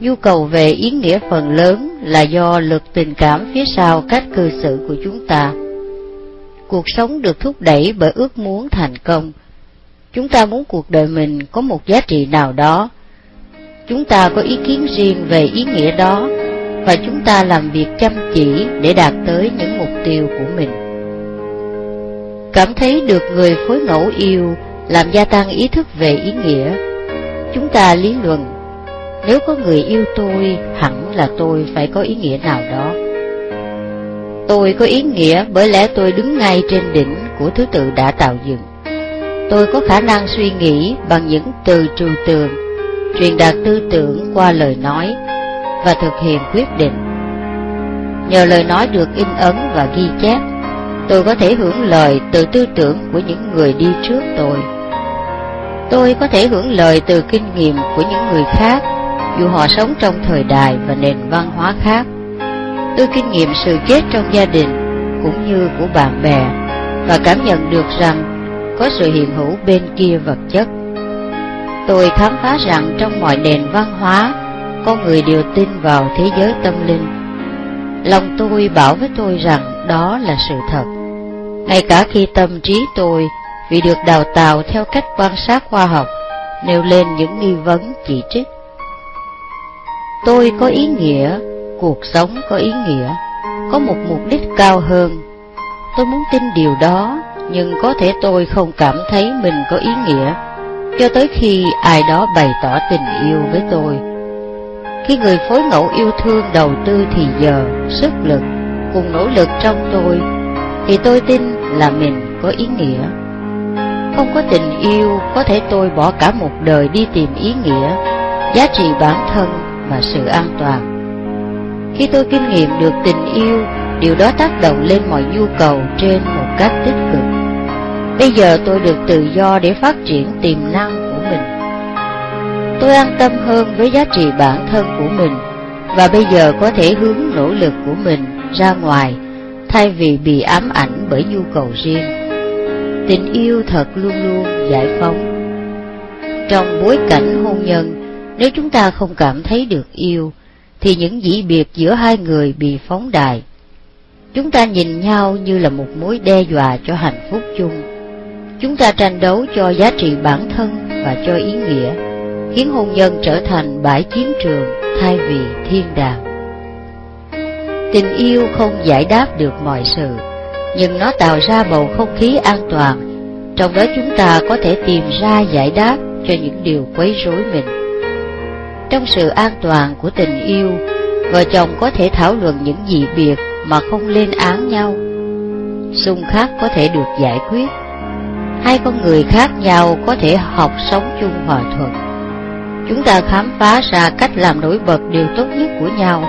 Nhu cầu về ý nghĩa phần lớn là do lực tình cảm phía sau cách cư xử của chúng ta. Cuộc sống được thúc đẩy bởi ước muốn thành công. Chúng ta muốn cuộc đời mình có một giá trị nào đó, Chúng ta có ý kiến riêng về ý nghĩa đó và chúng ta làm việc chăm chỉ để đạt tới những mục tiêu của mình. Cảm thấy được người phối ngẫu yêu làm gia tăng ý thức về ý nghĩa. Chúng ta lý luận, nếu có người yêu tôi, hẳn là tôi phải có ý nghĩa nào đó. Tôi có ý nghĩa bởi lẽ tôi đứng ngay trên đỉnh của thứ tự đã tạo dựng. Tôi có khả năng suy nghĩ bằng những từ trừu tượng, truyền đạt tư tưởng qua lời nói và thực hiện quyết định. Nhờ lời nói được in ấn và ghi chép, tôi có thể hưởng lời từ tư tưởng của những người đi trước tôi. Tôi có thể hưởng lời từ kinh nghiệm của những người khác, dù họ sống trong thời đại và nền văn hóa khác. Tôi kinh nghiệm sự chết trong gia đình cũng như của bạn bè và cảm nhận được rằng có sự hiện hữu bên kia vật chất. Tôi khám phá rằng trong mọi nền văn hóa, con người đều tin vào thế giới tâm linh. Lòng tôi bảo với tôi rằng đó là sự thật. Ngay cả khi tâm trí tôi, vì được đào tạo theo cách quan sát khoa học, nêu lên những nghi vấn chỉ trích. Tôi có ý nghĩa cuộc sống có ý nghĩa, có một mục đích cao hơn. Tôi muốn tin điều đó, nhưng có thể tôi không cảm thấy mình có ý nghĩa, cho tới khi ai đó bày tỏ tình yêu với tôi. Khi người phối ngẫu yêu thương đầu tư thì giờ, sức lực, cùng nỗ lực trong tôi, thì tôi tin là mình có ý nghĩa. Không có tình yêu, có thể tôi bỏ cả một đời đi tìm ý nghĩa, giá trị bản thân và sự an toàn. Khi tôi kinh nghiệm được tình yêu, điều đó tác động lên mọi nhu cầu trên một cách tích cực. Bây giờ tôi được tự do để phát triển tiềm năng của mình. Tôi an tâm hơn với giá trị bản thân của mình và bây giờ có thể hướng nỗ lực của mình ra ngoài thay vì bị ám ảnh bởi nhu cầu riêng. Tình yêu thật luôn luôn giải phóng. Trong bối cảnh hôn nhân, nếu chúng ta không cảm thấy được yêu, thì những dĩ biệt giữa hai người bị phóng đại. Chúng ta nhìn nhau như là một mối đe dọa cho hạnh phúc chung. Chúng ta tranh đấu cho giá trị bản thân và cho ý nghĩa, khiến hôn nhân trở thành bãi chiến trường thay vì thiên đàng. Tình yêu không giải đáp được mọi sự, nhưng nó tạo ra bầu không khí an toàn, trong đó chúng ta có thể tìm ra giải đáp cho những điều quấy rối mình. Trong sự an toàn của tình yêu, vợ chồng có thể thảo luận những dị biệt mà không lên án nhau. Xung khắc có thể được giải quyết. Hai con người khác nhau có thể học sống chung hòa thuận. Chúng ta khám phá ra cách làm nổi bật điều tốt nhất của nhau.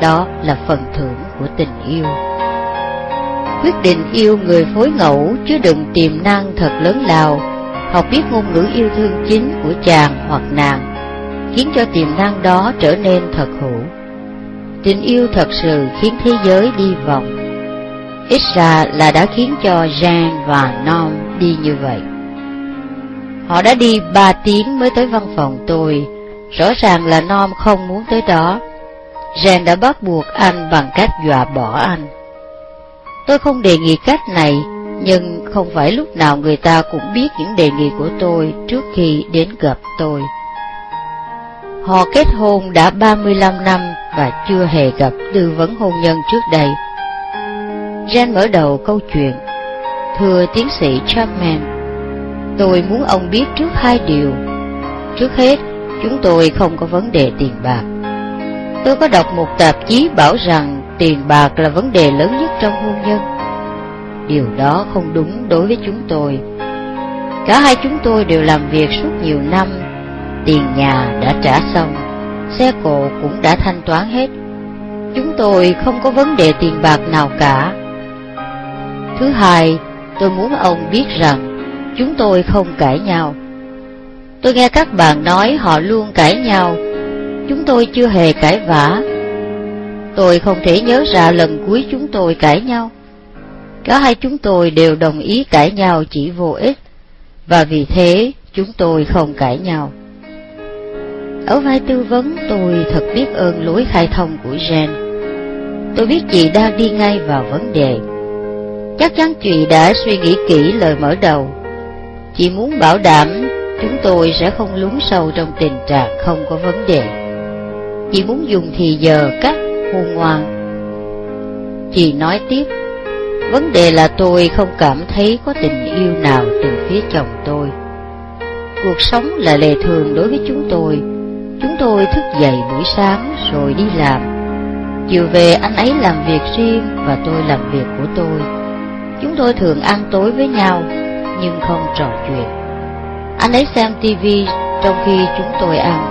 Đó là phần thưởng của tình yêu. Quyết định yêu người phối ngẫu chứa đựng tiềm năng thật lớn lao, học biết ngôn ngữ yêu thương chính của chàng hoặc nàng khiến cho tiềm năng đó trở nên thật hữu. Tình yêu thật sự khiến thế giới đi vòng. Ít ra là đã khiến cho Jean và Nom đi như vậy. Họ đã đi ba tiếng mới tới văn phòng tôi, rõ ràng là Nom không muốn tới đó. Jean đã bắt buộc anh bằng cách dọa bỏ anh. Tôi không đề nghị cách này, nhưng không phải lúc nào người ta cũng biết những đề nghị của tôi trước khi đến gặp tôi. Họ kết hôn đã 35 năm và chưa hề gặp tư vấn hôn nhân trước đây. Jen mở đầu câu chuyện, Thưa tiến sĩ Chapman, tôi muốn ông biết trước hai điều. Trước hết, chúng tôi không có vấn đề tiền bạc. Tôi có đọc một tạp chí bảo rằng tiền bạc là vấn đề lớn nhất trong hôn nhân. Điều đó không đúng đối với chúng tôi. Cả hai chúng tôi đều làm việc suốt nhiều năm Tiền nhà đã trả xong, xe cộ cũng đã thanh toán hết. Chúng tôi không có vấn đề tiền bạc nào cả. Thứ hai, tôi muốn ông biết rằng chúng tôi không cãi nhau. Tôi nghe các bạn nói họ luôn cãi nhau, chúng tôi chưa hề cãi vã. Tôi không thể nhớ ra lần cuối chúng tôi cãi nhau. Cả hai chúng tôi đều đồng ý cãi nhau chỉ vô ích, và vì thế chúng tôi không cãi nhau. Ở vai tư vấn tôi thật biết ơn lối khai thông của Jen. Tôi biết chị đang đi ngay vào vấn đề. Chắc chắn chị đã suy nghĩ kỹ lời mở đầu. Chị muốn bảo đảm chúng tôi sẽ không lún sâu trong tình trạng không có vấn đề. Chị muốn dùng thì giờ cắt hôn ngoan. Chị nói tiếp, vấn đề là tôi không cảm thấy có tình yêu nào từ phía chồng tôi. Cuộc sống là lệ thường đối với chúng tôi, Chúng tôi thức dậy buổi sáng rồi đi làm. Chiều về anh ấy làm việc riêng và tôi làm việc của tôi. Chúng tôi thường ăn tối với nhau nhưng không trò chuyện. Anh ấy xem tivi trong khi chúng tôi ăn.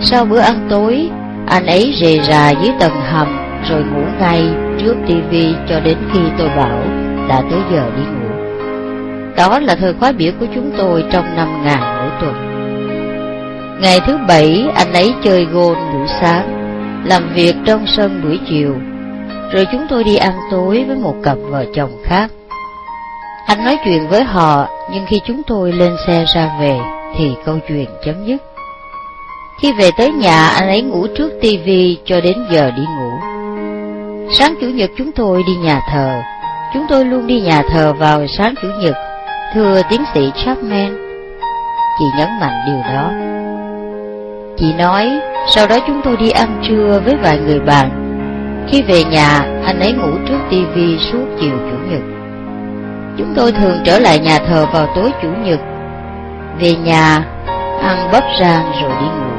Sau bữa ăn tối, anh ấy rề rà dưới tầng hầm rồi ngủ ngay trước tivi cho đến khi tôi bảo đã tới giờ đi ngủ. Đó là thời khóa biểu của chúng tôi trong năm ngàn mỗi tuần. Ngày thứ bảy anh ấy chơi gôn buổi sáng, làm việc trong sân buổi chiều, rồi chúng tôi đi ăn tối với một cặp vợ chồng khác. Anh nói chuyện với họ, nhưng khi chúng tôi lên xe ra về, thì câu chuyện chấm dứt. Khi về tới nhà, anh ấy ngủ trước tivi cho đến giờ đi ngủ. Sáng Chủ nhật chúng tôi đi nhà thờ, chúng tôi luôn đi nhà thờ vào sáng Chủ nhật, thưa tiến sĩ Chapman. Chị nhấn mạnh điều đó. Chị nói, Sau đó chúng tôi đi ăn trưa với vài người bạn. Khi về nhà, anh ấy ngủ trước tivi suốt chiều Chủ nhật. Chúng tôi thường trở lại nhà thờ vào tối Chủ nhật. Về nhà, ăn bắp rang rồi đi ngủ.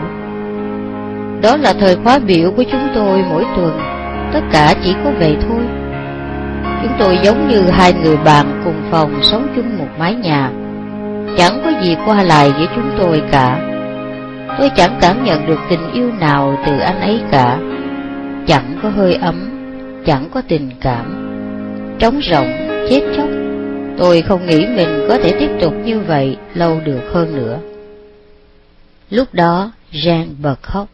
Đó là thời khóa biểu của chúng tôi mỗi tuần, tất cả chỉ có vậy thôi. Chúng tôi giống như hai người bạn cùng phòng sống chung một mái nhà. Chẳng có gì qua lại giữa chúng tôi cả. Tôi chẳng cảm nhận được tình yêu nào từ anh ấy cả. Chẳng có hơi ấm, chẳng có tình cảm. Trống rỗng, chết chóc. Tôi không nghĩ mình có thể tiếp tục như vậy lâu được hơn nữa. Lúc đó, Jean bật khóc.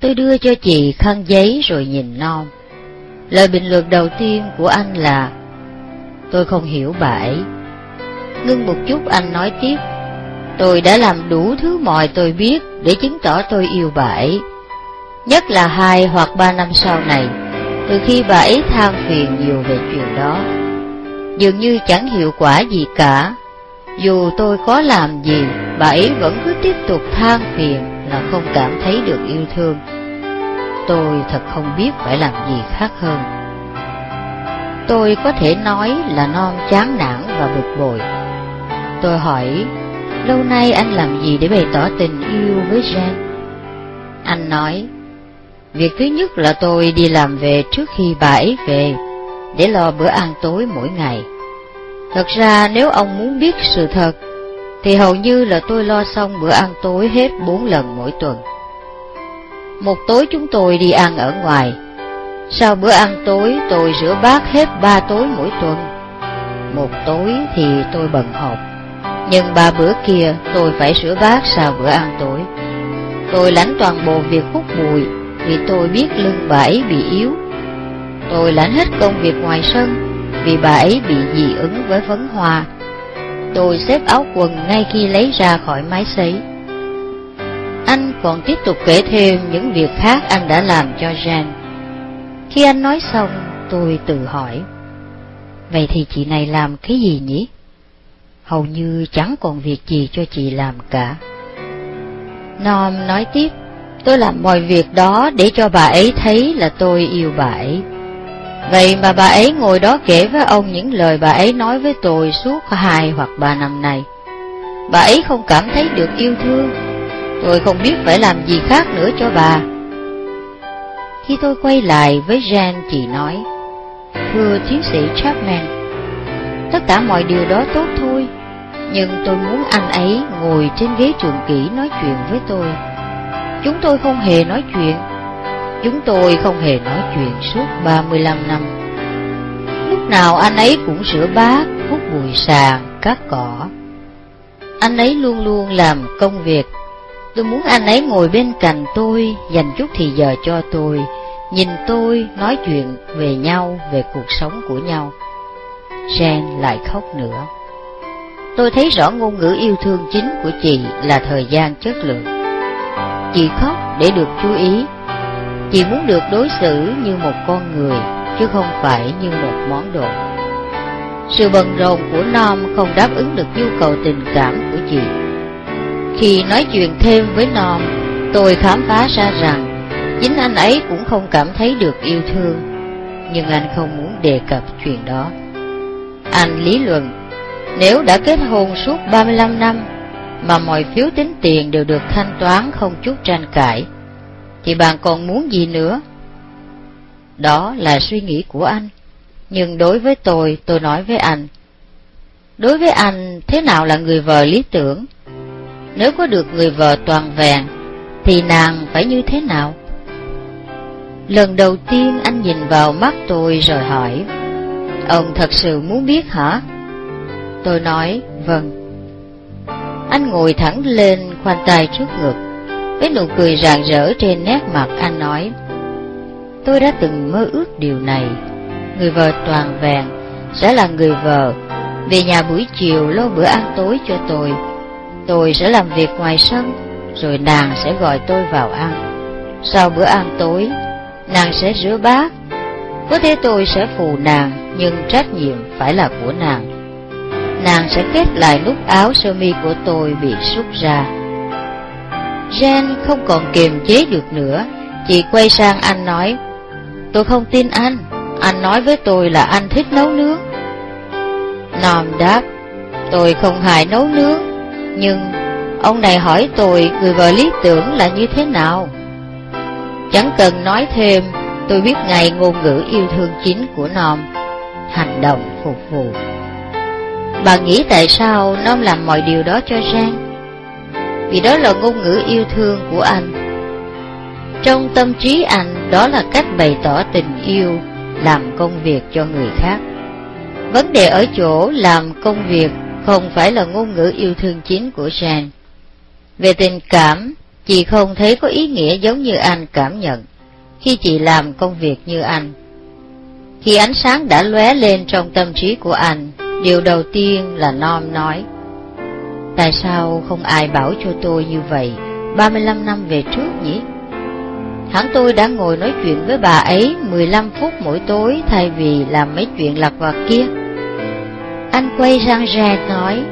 Tôi đưa cho chị khăn giấy rồi nhìn non. Lời bình luận đầu tiên của anh là Tôi không hiểu bà ấy. Ngưng một chút anh nói tiếp Tôi đã làm đủ thứ mọi tôi biết để chứng tỏ tôi yêu bà ấy. Nhất là hai hoặc ba năm sau này, từ khi bà ấy than phiền nhiều về chuyện đó. Dường như chẳng hiệu quả gì cả. Dù tôi có làm gì, bà ấy vẫn cứ tiếp tục than phiền là không cảm thấy được yêu thương. Tôi thật không biết phải làm gì khác hơn. Tôi có thể nói là non chán nản và bực bội. Tôi hỏi, lâu nay anh làm gì để bày tỏ tình yêu với Jean? Anh nói, việc thứ nhất là tôi đi làm về trước khi bà ấy về, để lo bữa ăn tối mỗi ngày. Thật ra nếu ông muốn biết sự thật, thì hầu như là tôi lo xong bữa ăn tối hết bốn lần mỗi tuần. Một tối chúng tôi đi ăn ở ngoài. Sau bữa ăn tối, tôi rửa bát hết ba tối mỗi tuần. Một tối thì tôi bận họp. Nhưng ba bữa kia, tôi phải rửa bát sau bữa ăn tối. Tôi lãnh toàn bộ việc hút bụi vì tôi biết lưng bà ấy bị yếu. Tôi lãnh hết công việc ngoài sân, vì bà ấy bị dị ứng với phấn hoa. Tôi xếp áo quần ngay khi lấy ra khỏi máy sấy. Anh còn tiếp tục kể thêm những việc khác anh đã làm cho Jean. Khi anh nói xong, tôi tự hỏi, vậy thì chị này làm cái gì nhỉ? Hầu như chẳng còn việc gì cho chị làm cả. Nom nói tiếp, tôi làm mọi việc đó để cho bà ấy thấy là tôi yêu bà ấy. Vậy mà bà ấy ngồi đó kể với ông những lời bà ấy nói với tôi suốt hai hoặc ba năm nay. Bà ấy không cảm thấy được yêu thương, Tôi không biết phải làm gì khác nữa cho bà. Khi tôi quay lại với Jean chị nói, Thưa tiến sĩ Chapman, tất cả mọi điều đó tốt thôi, nhưng tôi muốn anh ấy ngồi trên ghế trường kỷ nói chuyện với tôi. Chúng tôi không hề nói chuyện, chúng tôi không hề nói chuyện suốt 35 năm. Lúc nào anh ấy cũng rửa bát, hút bụi sàn, cắt cỏ. Anh ấy luôn luôn làm công việc Tôi muốn anh ấy ngồi bên cạnh tôi, dành chút thì giờ cho tôi, nhìn tôi nói chuyện về nhau, về cuộc sống của nhau. Jen lại khóc nữa. Tôi thấy rõ ngôn ngữ yêu thương chính của chị là thời gian chất lượng. Chị khóc để được chú ý. Chị muốn được đối xử như một con người, chứ không phải như một món đồ. Sự bận rộn của Nom không đáp ứng được nhu cầu tình cảm của chị khi nói chuyện thêm với non, tôi khám phá ra rằng chính anh ấy cũng không cảm thấy được yêu thương, nhưng anh không muốn đề cập chuyện đó. Anh lý luận, nếu đã kết hôn suốt 35 năm mà mọi phiếu tính tiền đều được thanh toán không chút tranh cãi, thì bạn còn muốn gì nữa? Đó là suy nghĩ của anh, nhưng đối với tôi, tôi nói với anh, đối với anh thế nào là người vợ lý tưởng? Nếu có được người vợ toàn vẹn Thì nàng phải như thế nào? Lần đầu tiên anh nhìn vào mắt tôi rồi hỏi Ông thật sự muốn biết hả? Tôi nói vâng. Anh ngồi thẳng lên khoanh tay trước ngực. Với nụ cười rạng rỡ trên nét mặt anh nói Tôi đã từng mơ ước điều này Người vợ toàn vẹn Sẽ là người vợ Về nhà buổi chiều lo bữa ăn tối cho tôi Tôi sẽ làm việc ngoài sân, rồi nàng sẽ gọi tôi vào ăn. Sau bữa ăn tối, nàng sẽ rửa bát. Có thể tôi sẽ phù nàng, nhưng trách nhiệm phải là của nàng. Nàng sẽ kết lại nút áo sơ mi của tôi bị xúc ra. Jen không còn kiềm chế được nữa, chị quay sang anh nói, tôi không tin anh, anh nói với tôi là anh thích nấu nướng. Nom đáp, tôi không hại nấu nướng, nhưng ông này hỏi tôi người vợ lý tưởng là như thế nào. Chẳng cần nói thêm, tôi biết ngay ngôn ngữ yêu thương chính của Nom, hành động phục vụ. Bà nghĩ tại sao Nom làm mọi điều đó cho Giang? Vì đó là ngôn ngữ yêu thương của anh. Trong tâm trí anh, đó là cách bày tỏ tình yêu, làm công việc cho người khác. Vấn đề ở chỗ làm công việc không phải là ngôn ngữ yêu thương chính của Jean. Về tình cảm, chị không thấy có ý nghĩa giống như anh cảm nhận khi chị làm công việc như anh. Khi ánh sáng đã lóe lên trong tâm trí của anh, điều đầu tiên là Nom nói. Tại sao không ai bảo cho tôi như vậy 35 năm về trước nhỉ? Hẳn tôi đã ngồi nói chuyện với bà ấy 15 phút mỗi tối thay vì làm mấy chuyện lặt vặt kia. Anh quay sang ra nói,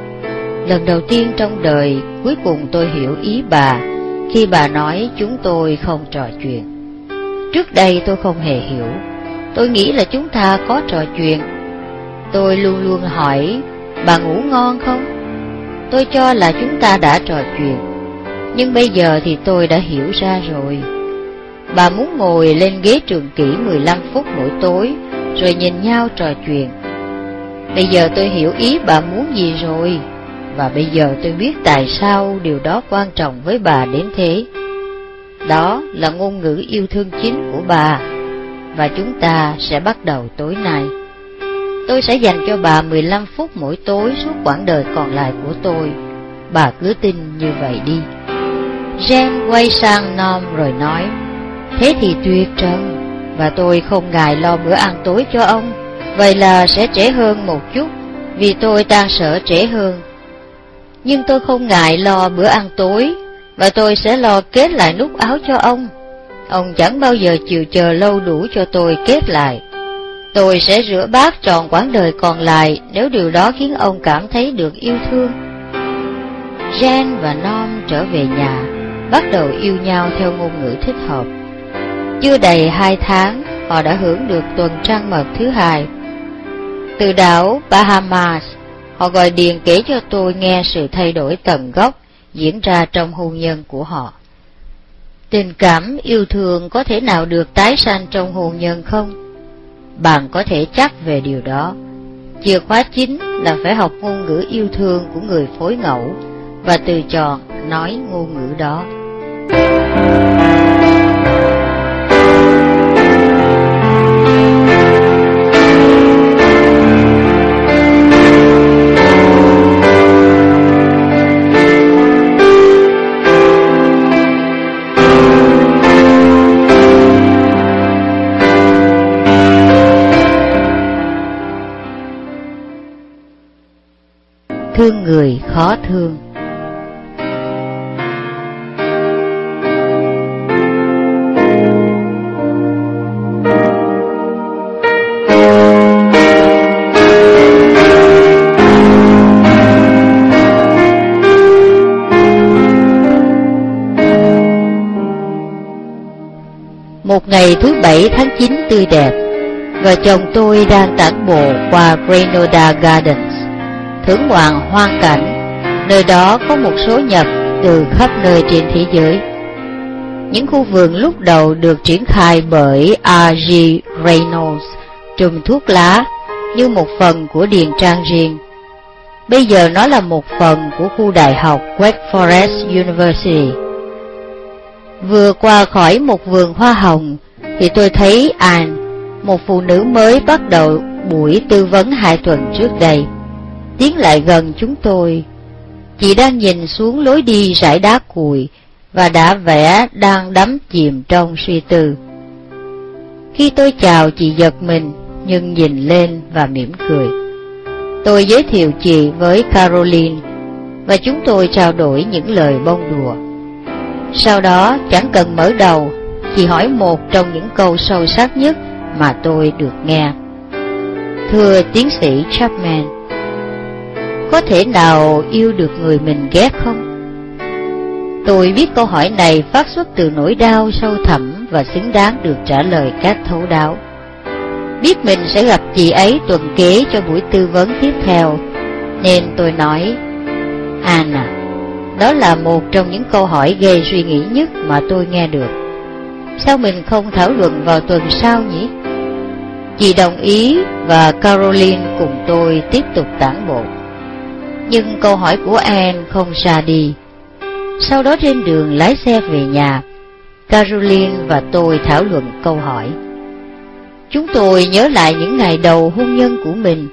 lần đầu tiên trong đời cuối cùng tôi hiểu ý bà khi bà nói chúng tôi không trò chuyện. Trước đây tôi không hề hiểu, tôi nghĩ là chúng ta có trò chuyện. Tôi luôn luôn hỏi, bà ngủ ngon không? Tôi cho là chúng ta đã trò chuyện, nhưng bây giờ thì tôi đã hiểu ra rồi. Bà muốn ngồi lên ghế trường kỷ 15 phút mỗi tối, rồi nhìn nhau trò chuyện. Bây giờ tôi hiểu ý bà muốn gì rồi, và bây giờ tôi biết tại sao điều đó quan trọng với bà đến thế. Đó là ngôn ngữ yêu thương chính của bà, và chúng ta sẽ bắt đầu tối nay. Tôi sẽ dành cho bà 15 phút mỗi tối suốt quãng đời còn lại của tôi. Bà cứ tin như vậy đi. Jen quay sang Nom rồi nói, Thế thì tuyệt trần, và tôi không ngại lo bữa ăn tối cho ông. Vậy là sẽ trễ hơn một chút, vì tôi tan sở trễ hơn. Nhưng tôi không ngại lo bữa ăn tối, và tôi sẽ lo kết lại nút áo cho ông. Ông chẳng bao giờ chịu chờ lâu đủ cho tôi kết lại. Tôi sẽ rửa bát tròn quãng đời còn lại nếu điều đó khiến ông cảm thấy được yêu thương. Jen và Nom trở về nhà, bắt đầu yêu nhau theo ngôn ngữ thích hợp. Chưa đầy hai tháng, họ đã hưởng được tuần trăng mật thứ hai. Từ đảo Bahamas, họ gọi điện kể cho tôi nghe sự thay đổi tận gốc diễn ra trong hôn nhân của họ. Tình cảm yêu thương có thể nào được tái sanh trong hôn nhân không? Bạn có thể chắc về điều đó. Chìa khóa chính là phải học ngôn ngữ yêu thương của người phối ngẫu và từ chọn nói ngôn ngữ đó. Thương người khó thương. Một ngày thứ bảy tháng 9 tươi đẹp, vợ chồng tôi đang tản bộ qua Grenada Gardens thưởng ngoạn hoang cảnh, nơi đó có một số nhập từ khắp nơi trên thế giới. Những khu vườn lúc đầu được triển khai bởi R.G. Reynolds trùm thuốc lá như một phần của điền trang riêng. Bây giờ nó là một phần của khu đại học Wake Forest University. Vừa qua khỏi một vườn hoa hồng thì tôi thấy Anne, một phụ nữ mới bắt đầu buổi tư vấn hai tuần trước đây tiến lại gần chúng tôi. Chị đang nhìn xuống lối đi rải đá cùi và đã vẽ đang đắm chìm trong suy tư. Khi tôi chào chị giật mình nhưng nhìn lên và mỉm cười. Tôi giới thiệu chị với Caroline và chúng tôi trao đổi những lời bông đùa. Sau đó chẳng cần mở đầu, chị hỏi một trong những câu sâu sắc nhất mà tôi được nghe. Thưa tiến sĩ Chapman, có thể nào yêu được người mình ghét không? Tôi biết câu hỏi này phát xuất từ nỗi đau sâu thẳm và xứng đáng được trả lời các thấu đáo. Biết mình sẽ gặp chị ấy tuần kế cho buổi tư vấn tiếp theo, nên tôi nói, Anna, đó là một trong những câu hỏi gây suy nghĩ nhất mà tôi nghe được. Sao mình không thảo luận vào tuần sau nhỉ? Chị đồng ý và Caroline cùng tôi tiếp tục tản bộ. Nhưng câu hỏi của Anne không xa đi. Sau đó trên đường lái xe về nhà, Caroline và tôi thảo luận câu hỏi. Chúng tôi nhớ lại những ngày đầu hôn nhân của mình